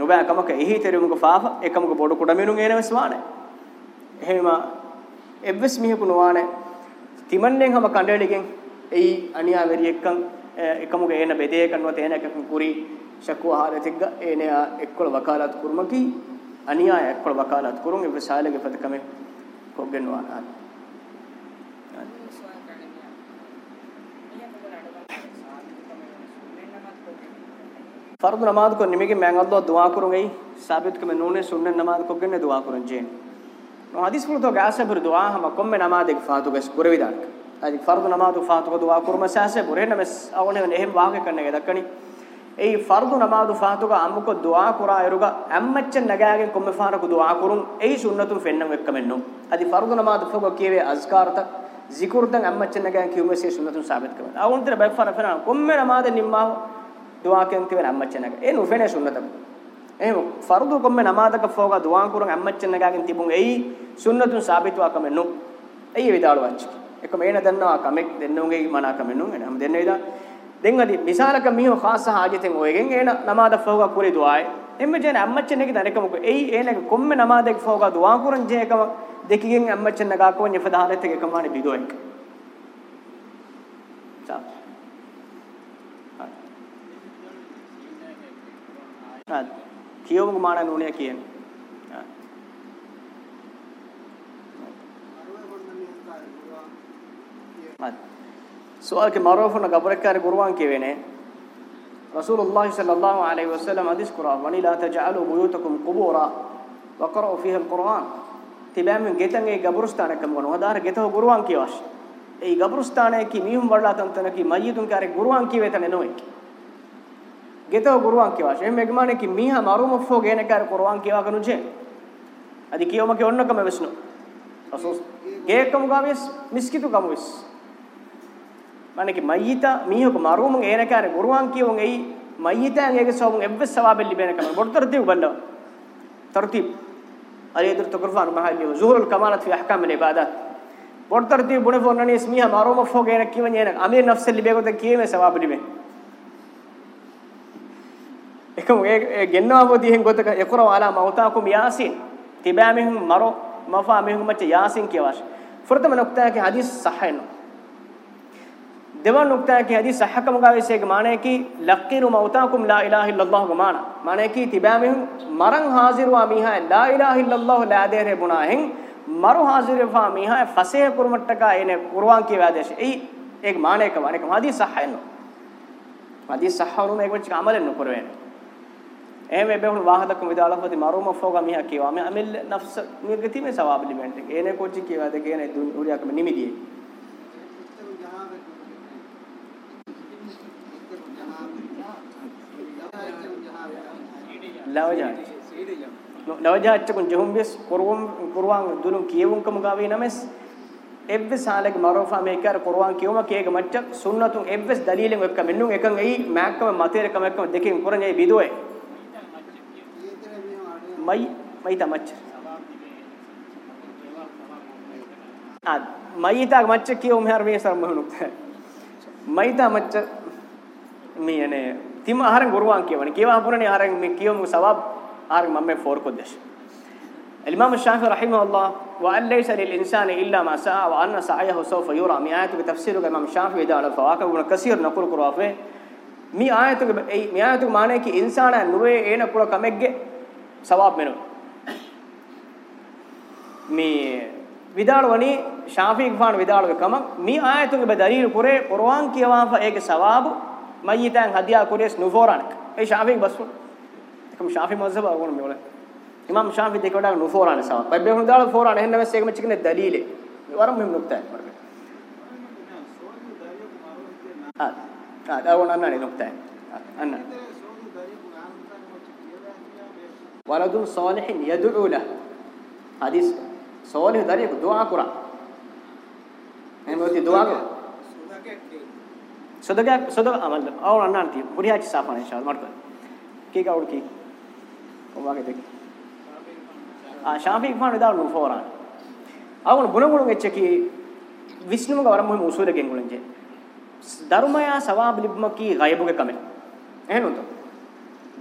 නුබා කමක එහිතරුමුගේ ෆාෆ එකමුගේ බොඩු කුඩමිනුන් ඒනමස් වානේ එහෙම එව්වස් මිහකු නොවානේ තිමන්නෙන් හැම කණ්ඩේලිගෙන් එයි අනියා වෙරි එක්කන් එකමුගේ එන බෙදේ කන්නවත එන එකකන් කුරි ශකු ආරතිග්ග එනේ එක්කොල වකාලත් කුරුමකි අනියා එක්කොල වකාලත් කුරුන් එව්වස් සාලගේ පදකමේ කොග්ගෙනවා ආන ෆර්ද් නමාද කො නිමෙගේ මෑන් අල්ලා දුවා කරුන් එයි සාබිත් කම නෝනේ සුන්නන් නමාද කොග්ගෙන්නේ දුවා කරුන් ජේනේ no hadis fulu to gasa bur dua hama komme namaz ek fatu gas pure vidak ajik fardu namaz fatu ko dua kurma sase pure names awne ehem waage kanne ge dakkani ei fardu namaz fatu ko amko dua kura eruga ammachen nagagen komme fara ko dua kurun ei sunnatun fennam ekkamenno adi fardu namaz fogo kiyewe azkar ta zikur tan ammachen nagagen kiyewe se sunnatun sabit kamen awun tere bay fara fena komme namaz nimma dua ken tiwen ammachen naga e nu fene sunnatam එහෙම ෆර්දු කොම්මෙ නමාදක ෆෝගා දුවාන් කුරන් අම්මච්චන් නගාගෙන තිබුන් එයි සුන්නතුන් සාබිතුවා කමෙන්නු එයි විදාල වංචි එක මේන දන්නවා කමෙක් දෙන්නුගේ මනා කමෙන්නු එනම් දෙන්න විදා දෙන් අදි මිසාලක මීව ખાસ හාජතෙන් ඔයගෙන් එන නමාද ෆෝගා කුරේ දුවායි එම්ම ජන අම්මච්චන් නගේ දරක මොක එයි එනක කොම්මෙ නමාදක ෆෝගා දුවාන් කුරන් ජේකම දෙකිගෙන් අම්මච්චන් නගා කොන් යපදාලෙත් එක කමානේ බිදෝයක් සා Right. කියවමුකෝ මාණන් ඕනේ කියන්නේ. سؤالك معروف ان قبرك كار قران كيفينه رسول الله صلى الله عليه وسلم حديث قران وني لا تجعلوا بيوتكم قبورا وقرأوا فيها القران تبام گیتن اے قبرستان کم ون ودار گیتو قران کیواش ای قبرستان کی میوم ورلا تن تن کی میتون کار قران کیوتن نوئک geto guruan kiwash em megmane ki miha marum ofo gene kar qur'an kiwa kanu je adi kiyoma ke onnakam vesnu asos ge kam gavis miskitu kam vis mane ki mayita miho ko marum gene kar guruan kiwon ei mayita ngege sawun ebbe sawabel libene kam bodtar tiu balla tartib ari edur to qur'an mahalli zuhurul kamalat fi ahkam al ibadat bodtar tiu bune fonnani ismiha marum ofo gene kiwen ene amir nafsel libego te kiyeme sawab libene එකම ඒ ගෙන්නවා පොතිහෙන් ගොතක යකරව අලා මෞතාකුම් යාසින් තිබෑ මෙහුම් මරෝ මෆා මෙහුම් මච යාසින් කියවශ ෆුර්තම නුක්තා කි හදීස් සහයන දෙවන නුක්තා කි හදීස් සහකම ගාවේසේක මානේ කි ලක්කිරු මෞතාකුම් ලා ඉලාහ ඉල්ලල්ලාහ් ගමාන මානේ කි තිබෑ මෙහුම් මරන් හාසිරුවා මීහා ලා ඉලාහ ඉල්ලල්ලාහ් ලා දේරේ බුනාහෙන් මරු හාසිරෙවා මීහා ෆසේ කුරුමට්ටකා එනේ කුරවාන් කියවදේශ එයි ඒක මානේක වරේක හදීස් සහයන හදීස් සහවරු මේක වෙච්ච අමලෙන්න කරවන්නේ එහෙම එබෙහුණු වාහදකම විදාලපති මරුම ෆෝගා මිහ කියවා මේ අමෙල් නෆ්ස මේ ගති මේ සවාබ් ලිමෙන්ට් එක ඒනේ කොච්චි කියවා දෙක ඒනේ දුන් උරියකම නිමිදියේ ලවජා ලවජා අච්චකුන් ජොහුම්බිස් කුරුම් කුරුවන් දුලුම් කියවුම් කම ගාවේ නමස් එබ්බස් සාලගේ මරෝෆා මේකාර කුරුවන් කියවම කේග මච්චක් සුන්නතුන් එබ්බස් දලීලෙන් එක්ක මෙන්නුන් එකන් එයි මෑක්කම මතේරකම එක්කම දෙකෙන් කුරණේ බිදුවේ ಮೈ ಮೈತ ಮಚ್ಚ ಅದ್ ಮೈತ ಮಚ್ಚ ಕಿ ಒಮ್ಮೆ ಹರ್ ಮೇ ಸರ್ ಮಹನುಕ್ತ ಮೈತ ಮಚ್ಚ ಮೀ ಅನೆ ತಿಮ್ಮ ಹರಂಗ್ ಗುರುವಾಂ ಕೇವನ ಕೇವಾ ಪುರನೆ ಹರಂಗ್ ಮೀ ಕಿಯೋ ಮು ಸವಾಬ್ ಹರಂಗ್ ಮಮ್ಮೆ ಫೋರ್ ಕೊದ್ದೆಶ್ الإمام الشافعي رحمه الله وأن ليس للإنسان إلا ما سعى وأن سعيه سوف يرى مي آياتك تفسيرك الإمام الشافعي إذا على الفواكه ابن كثير نقول قرافه مي آياتك مي آياتك معناه كي إنسان نوره إيه نقول كمجة ಸವಾಬ್ ಮೆನು ಮೀ ವಿದಾಳವನಿ ಶಾಫಿಗ್ ಫಾನ್ ವಿದಾಳವೆ ಕಮ ಮೀ ಆಯತುಗೆ ಬದರೀರು ಕುರೆ ಕುರ್ಆನ್ ಕಿಯವಾಫ ಏಗೆ ಸವಾಬ್ ಮಯ್ಯಿತಾನ್ ಹದಿಯಾ ಕುರೆಸ್ ನುಫೋರಾನಕ್ ಏ ಶಾಫಿಗ್ ಬಸ್ಸು ಕಮ ಶಾಫಿ ಮಜ್ಹಬ ಅಗೋನ ಮಿವಳೆ ಇಮಾಮ್ ಶಾಫಿ ದೇಕೋಡಾ ನುಫೋರಾನ ಸವಾಬ್ ಬೈಬೆ ಹುದಾಳ ಫೋರಾನ ಹೆನ್ನ ಮೆಸ್ ಏಗೆ ಮಚಿಕನೆ ದಲೀಲೆ ವರಂ ಮಿಮ್ ನುಕ್ತಾ ಬರ್ಬೆ ಆ ಆ ಅಗೋನ ಅನ್ನಾನೆ ನುಕ್ತಾ ಅನ್ನಾನೆ ولد صالح يدعو له حديث صالح داري دعاء قرا يعني بودي دعاء صدقه صدقه عمل اور انان تي پوری اچ صاف ان شاء الله مرتا کی گاول کی او واگه دیکھ ආ ශාම්පි ඉක්මන දාන නුෆෝරා අවුන බුණ බුණ වෙච්චකි විෂ්ණුමග වරම මුසුලගෙන් ගුණජේ ධර්මයා සවාබ ලිබ්මකි ගයබුගේ කමෙන් එහෙනුන්තෝ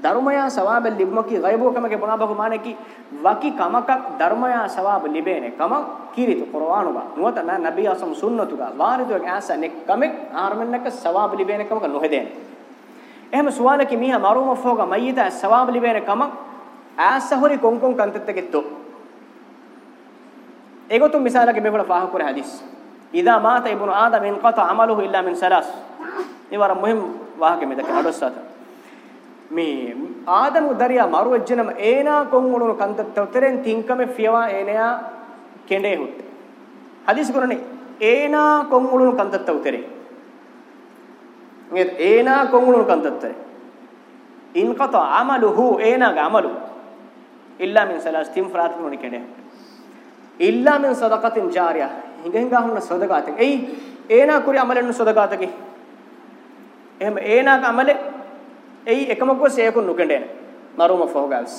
ධර්මයා සවාබ ලිබ්මකි ගයිබෝකමගේ පුනාබකු මානකි වකි කමකක් ධර්මයා සවාබ ලිබේනේ කම කීරිතු කුර්ආනුගා නුවත නා නබිය අසම් සුන්නතුගා වාරිදුක ඇසනෙක් කමෙක් ආර්මන්නක සවාබ ලිබේනේ කමක නොහෙදේන එහෙම සුවාලකි මීහ මරුම ෆෝග මයිත සවාබ ලිබේනේ කම ඇසහොරි කොංකොං කන්තත්තකෙත්තු ඒගොතු මිසාලකි මෙබල ෆාහකුර හදිස් ඉදා මාත ඉබ්නු ආදම ඉන්කත අමලුහු ඉල්ලා මින් සලාස් ඉවර මුහිම් වාහක මෙදක අඩොස්සත මේ ආදම උදරියා මරුවජ්ජනම ඒනා කොන් උණුන කන්ත තොතරෙන් තින්කමේ ෆියවා ඒනයා කෙඬේ හුත් හදිස් කරනේ ඒනා කොන් උණුන කන්ත තොතරේ මේ ඒනා කොන් උණුන කන්ත තොතරේ ඉන්කත අමලුහු ඒනා ගමලු ඉල්ලා මින් සලාස් තිම් ෆරාත් කුණි කෙඬේ ඉල්ලා මින් සදකතින් ජාරියා හිඟෙන් ගහන සදකාතේ එයි ඒනා කුරි අමලෙන් සදකාතකේ එහෙම ඒනා අමලේ ei ekamakko seeku nukendene maruma fohgas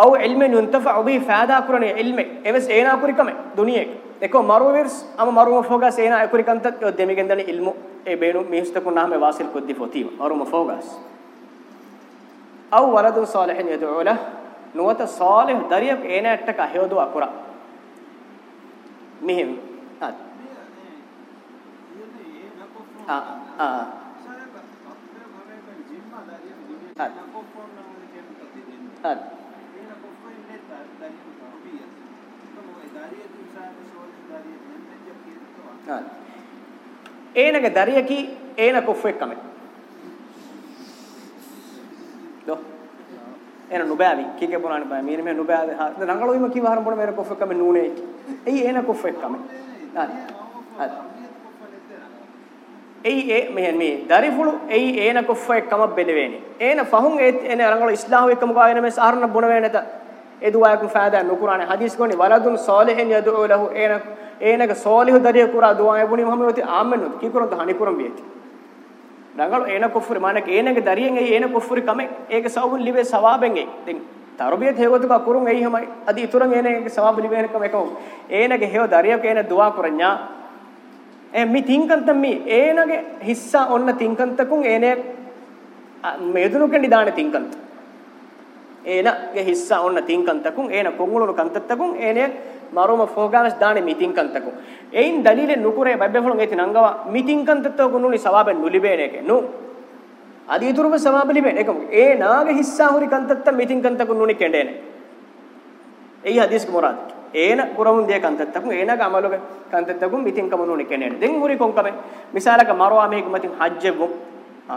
aw ilmi nuntafa'u bi faada kurani ilmi eves eena kurikame duniyek eko maruvirs ama maruma fohgas eena kurikanta yo demigendani ilmu e beenu mihistaku nahme wasil kuddi fotiva maruma fohgas aw waladun salihin yad'u lah nuwata salih dariyak eena ettaka heodu akura mihim ah ah هذا هذا ඒනගේ දරියකි ඒන කොෆ්ෆෙක් කමෙ දෝ එන නුබෑවි කීකේ පුරාණ බෑ මීන මේ නුබෑ හා නංගලොයිම කීව හරම් පොන මේර කොෆ්ෆෙක් කමෙ නූනේ ඒයි ඒන කොෆ්ෆෙක් කමෙ හරි හරි ei e mehen me darifulu ei ena koffa ekkama beleveni ena fahun e ena arangola islahu ekkama ka ena me saharna bunavena ta eduwa yakum faada nukurane hadis goni waladun salihin yad'u lahu ena ena ka salihu dariya kura duwa ebuni muhammad amen ki kuron da hani kuron bieti dangal ena kofur manak ena ka dariyen ei ena kofur kame eka sawun libe sawaben ei den tarbiya thewatu ka kurun ei hamai adi ituran ena ka sawab libe ena kame ekam ena ka hewa dariya ka ena duwa kuranya e mi තින්කන්තම්මි ඒනගේ හිස්සා ඔන්න තින්කන්තකුන් ඒනේ මෙදුනුකෙන්ඩි දාන තින්කන්ත ඒනගේ හිස්සා ඔන්න තින්කන්තකුන් ඒන කොංගුලුණු කන්තත්තකුන් ඒනේ මරුම ෆෝගානස් දානේ මි තින්කන්තකුන් එයින් දලීලෙ නුකුරේ බබ්බෙෆලුන් ඒති නංගව මි තින්කන්තත්තෝ ගුණුනි සවාබෙන් නුලිබේනේකේ නු අදී තුරුම සවාබලිබේ එකම ඒ නාගේ හිස්සා හුරි කන්තත්ත මි තින්කන්තකුන් නුනි කෙඬේනේ එයි හදීස් කුමරාදී ඒන කුරහුන් දිය කන්තත්තකුන් ඒනග අමලොග කන්තත්තකුන් මිතින් කමනුනේ කෙනෙන දෙන් හුරි කොංකමෙ මිසාලක මරවා මේක මතින් හජ්ජෙබු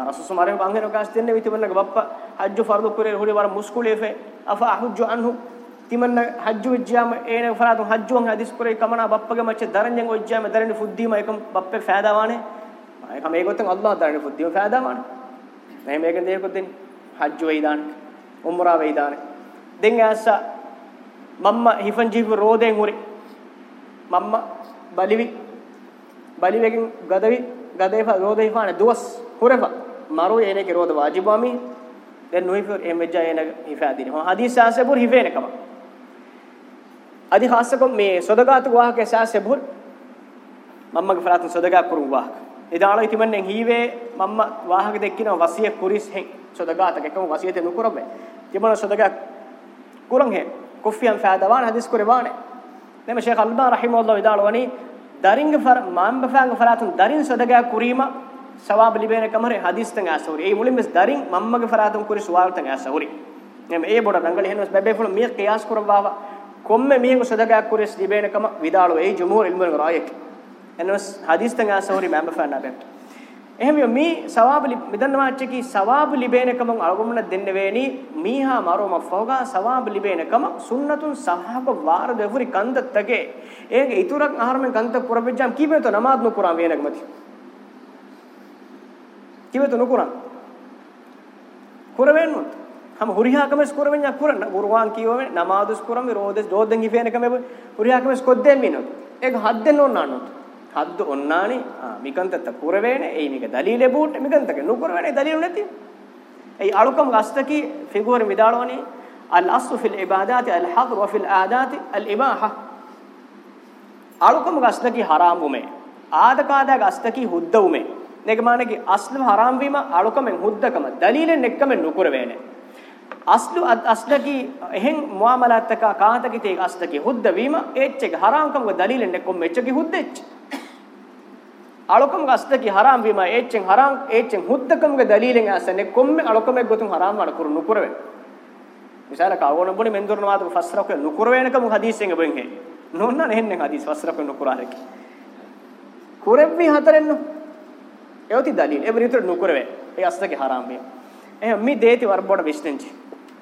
රසුසු මරේ බංගෙන ගාස් දෙන්නේ විතිමන්නක බප්පා හජ්ජු ෆර්දු කුරේ හුරි වර මුස්කුලේෆේ අෆා හුජ්ජු අන්හු තිමන්න හජ්ජු විජ්ජාම ඒන ෆරාතුන් හජ්ජුන් හදිස් කුරේ කමනා බප්පගේ මච්ච දරන්ජන් ඔජ්ජාම දරන්නේ ෆුද්දීම එකම බප්පේ ෆෑදාවානේ ඒක මේක උත්තර අල්ලාහ දරන්නේ ෆුද්දීම ෆෑදාවානේ මේ මේකෙන් දෙයකොත් දෙන්නේ හජ්ජු වෙයිදාන උම්රා වෙයිදාන දෙන් ඇස්සා මම්ම හිෆන් ජීව රෝදෙන් උරි මම්ම බලිවි බලිවෙකින් ගදවි ගදේෆ රෝදේ හිෆානේ දුවස් හුරෙෆ මරු එනේක රෝද වාජිබාමි දැන් නොයිෆර් එම් වෙජා එන හිෆාදීන හො හදීස් ආසෙබුර හිෆේනකම අදි ખાસකම් මේ සොදගාතු වාහක සාසෙබුර මම්මගේ ෆරාතුන් සොදගා කුරු වාහක එදාලා ඉතිමන්නේ හීවේ මම්ම වාහක දෙක්කිනවා වසිය කුරිස් හෙන් සොදගාතක එකම වසියතේ නුකරබේ තිබුණ සොදගා කුරන් හෙන් kuffiyan faadawan hadis kuribane nema sheikh alban rahimahullah idalwani daringa far mamba fanga faratun darin sodaga kurima sawab libene kamare hadis tanga sawri ei mulim bes darin mammaga faratun kuri suwal tanga sawri nema e boda dangal henwas bebe fulu mi qiyas kurbawa komme mihingu sodaga kuris libene kama vidalwa ei jumhur ilmul rayek enwas hadis tanga sawri mamba fanga bebe එහෙම මේ සවාබ මිදන්න වාච්චකි සවාබ ලිබේනකම අලගොමන දෙන්න වේනි මීහා මරොම ෆෝගා සවාබ ලිබේනකම සුන්නතුන් සහාක වාර දෙවරි කන්දත්තගේ ඒක ඉතුරක් ආහාරමෙන් කන්ත පුරපෙච්චම් කීපෙත නමාත් නුකුරා වේනකමති කීපෙත නුකුරා කුරවෙන්නුත් හම හුරිහාකමස් කුරවෙන්ය කුරන ගුරුවාන් කීවමේ නමාදුස් කුරම් විරෝධස් දෝදෙන් ඉපේනකම හුරිහාකමස් කොද්දෙන් මිනොත් ඒක හත් දෙන්න ඕන නනොත් හද්ද ඔන්නානි මිකන්තත පුරවේන එයි මික දලීලෙ බූට් මිකන්තක නුකරවේන දලීලු නැති එයි අලුකම් ගස්තකි ෆිගුවර මිදාලෝනි අල් අස්ු ෆිල් ඉබාදාති අල් හදර ෆිල් ආදාති අල් ඉබාහ අලුකම් ගස්තකි හරාම් උමේ ආදකාදා ගස්තකි හුද්ද උමේ නෙගමානකි අස්ලම හරාම් වීම අලුකමෙන් හුද්දකම දලීලෙන් නෙක්කමෙන් නුකරවේන අස්ලු අස්ලකි එහෙන් මුආමලාත්තක කාතකි තේ අස්තකි හුද්ද වීම එච්චක හරාම්කම්ක දලීලෙන් නෙක්කොම් මෙච්චකි හුද්දෙච්ච අලොකම ගස්තකි හරාම් වීම ඒච්චෙන් හරාම් ඒච්චෙන් හුද්දකමගේ දලීලෙන් ඇසනේ කොම්මෙ අලොකමෙ ගොතුන් හරාම් වඩ කුරු නුකුරවෙ මිසාර කවෝන බොනි මෙන්දුරන මාත ෆස්රක නුකුරවෙනකම හදීසෙන් ගෙන් හේ නොන්න නෙහෙන්නේ හදීස් ෆස්රක නුකුරාරකි කුරෙව්වි හතරෙන්නු එවති දලීල එබ නිතර නුකුරවෙ ඒ අස්තකි හරාම් වීම එහෙනම් මි දේති වර්බොඩ විශ්නෙන්ජි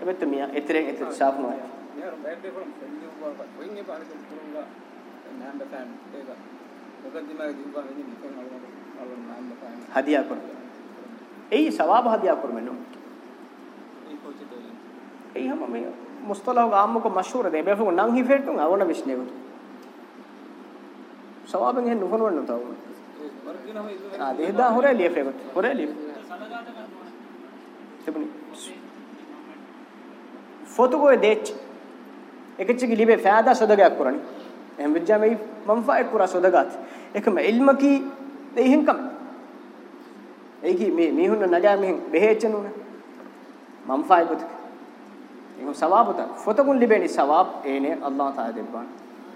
එබෙත් මියා එතරෙන් එතර ශාප් නොය නෑ බැඩ් ඩේ ෆ්‍රොම් ෆෙන්ඩියෝ වර්බ වෙන්නේ පාරේ කුරුංගා නෑම්බ ෆෑම් ඒක হাদিয়া করো এই সওয়াব হাদিয়া করো মেনো এই হাম মে মুস্তলাহ গাম কো মশহুর দে বেফু নাং হি ফেটুং আওনা মিশনে গো সওয়াব গে নুফন ওয়ান নতাও আ দেহদা হরে লিয়ে ফেগত হরে লিয়ে තිබුණි. ෆොතෝගේ දෙච් එකච්චි ගිලිබේ ෆෑදා සොදගයක් කරණි. එහෙම විජ්ජා මේ මම්ෆායි කුරා සොදගත්. එකම ඉල්මකි දෙහින් කම ඒකි මේ මිහුන්න නජා මිහින් බෙහෙච්චනුන මම් ෆයිබුත් ඒකම සවාබුත ෆොතකුන් ලිබෙනි සවාබ් ඒනේ අල්ලාහ් තාලා දෙබ්බන්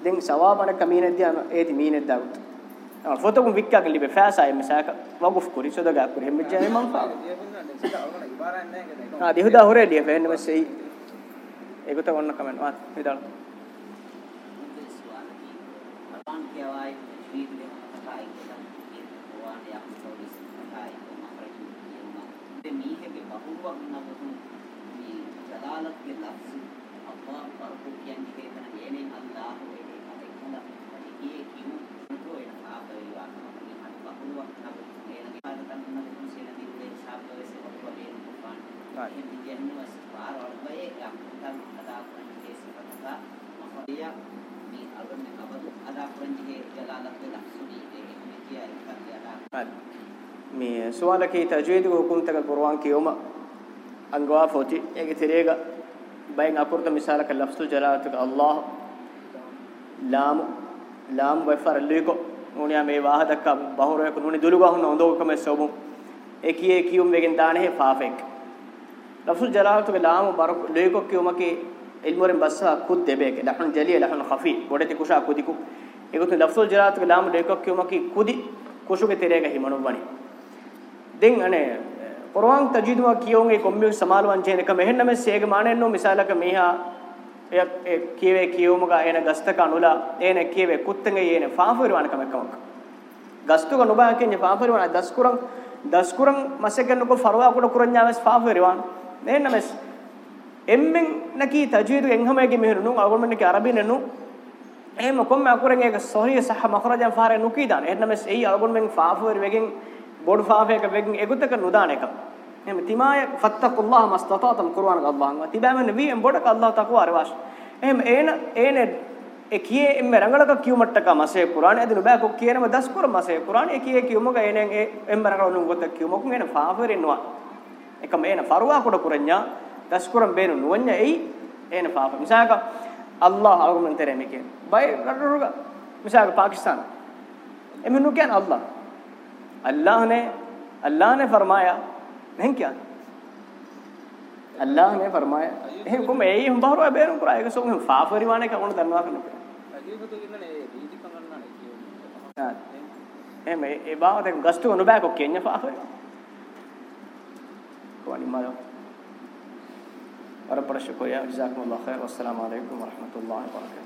දෙන් සවාබන කමීනෙද්දී ඒති මීනෙද්දාගුත් ෆොතකුන් වික්කක ලිබෙ ෆෑසයි මසක වගුෆ් කුරි සොදගා කුරි හැම ජැයි මම් ෆා ආ දිහුදා හොරේ ලිය වෙන්න මෙසේ ඒකට ඔන්න කමෙන්ට් වාත් හිතලා කියවයි Biblia jaico, oane apitolis jaico, mafrayu yema. De mi hija que bahuwa una botu, mi jalalat ke lafzu, Allah parhu kiyan ki kekana yene Allah ho ene kate kala, kate kiye kiyu, nuto ena kaata viva, mi hatu bahuwa una botu, ena kaata tan una botu sena dirude sabdo ese bahuwa ene kufan. Ehem di jahnu as bar orbaye, ya kutan hada kutan kesi kata, mafrayu العالمين أبدا أبدا أدا كرنجه جلالة لحسني إيه මේ සුවාලකේ තජ්වීද් හුකුම්තක කුර්ආන් කියෝම අංගවා ෆෝති ඒක තිරේග බයෙන් අපුර්ත මිසාලක ලෆ්සු ජලාලතුක අල්ලාහ් ලාම් ලාම් වෆර ලිකෝ නුණියා මේ වාහ දක්ක බහරයක නුණි දුලුගා හුන හොඳෝකම සෝබුම් ඒකී ඒකියුම් වෙගෙන් දානේ ෆාෆෙක් ලෆ්සු ජලාලතුක ලාම් බර ලිකෝ කියෝමකේ ilmorin bassa kud debeke lahun jali lahun khafi bodeti kusha kudiku egotu lafzul jiraat ke lam dekok kyumaki kudi kushuge terega himanu wani den ane qur'an tajidwa kiyonge kommi samalwan jene ka mehenna me sege manenno misala ka meha ek kiwe kiyumuga ena gastaka anula ena kiwe kuttenge ena faafirwana kamakkamaka gastuga nubake ne faafirwana daskuran daskuran masegenno ko farwa ko kuranya mes faafirwana nenna mes එම්මෙන් නැකී තජ්වීදු එන්හමගේ මෙහෙරුණු අවගොල්මන් නැකී අරබිනෙනු එහෙම කොම්ම අකුරෙන් ඒක සොහිය සහ මඛරජන් ෆාරේ නුකීදාන එන්නම එයි අවගොල්මෙන් ෆාෆුවර් වෙගෙන් බොඩ් ෆාෆේක වෙගෙන් එගුතක නුදාන එක එහෙම තිමාය ෆත්තකුල්ලාහ මස්තතාතම් කුර්ආන ගල්ලාහන් තිබෑම නබී එම් බොඩක අල්ලාහ තකෝ අරවාස් එහෙම ඒන ඒන එකියේ එම් රංගලක කියුමට්ටක මසේ කුර්ආන ඇදිනු බෑ කොක් කියනම දස් කුර මසේ කුර්ආන එකියේ කියුමක ඒනෙන් එම් රංගලනු ගොත කියුමකුන් එන ෆාෆුවර් එන්නවා එකම ඒන ෆරුවා කොට කුරඤ්ඤා tashkuran beenu nuwanya ei ena faafa misaka allah argument tere meke bay rarruga misaka pakistan emi nu kyan allah allah ne allah ne farmaya nahi kyan allah ne farmaya eh kum ei hum bahro beenu kura ek so hum faafa riwane ka kon danwa kan ajibu to kinne ne riji kamanna ne kiyo em e bawa den gastu no ba ko kenya faafa ko animalo اور بڑا شکریہ جزاکم اللہ خیر والسلام علیکم ورحمۃ اللہ وبرکاتہ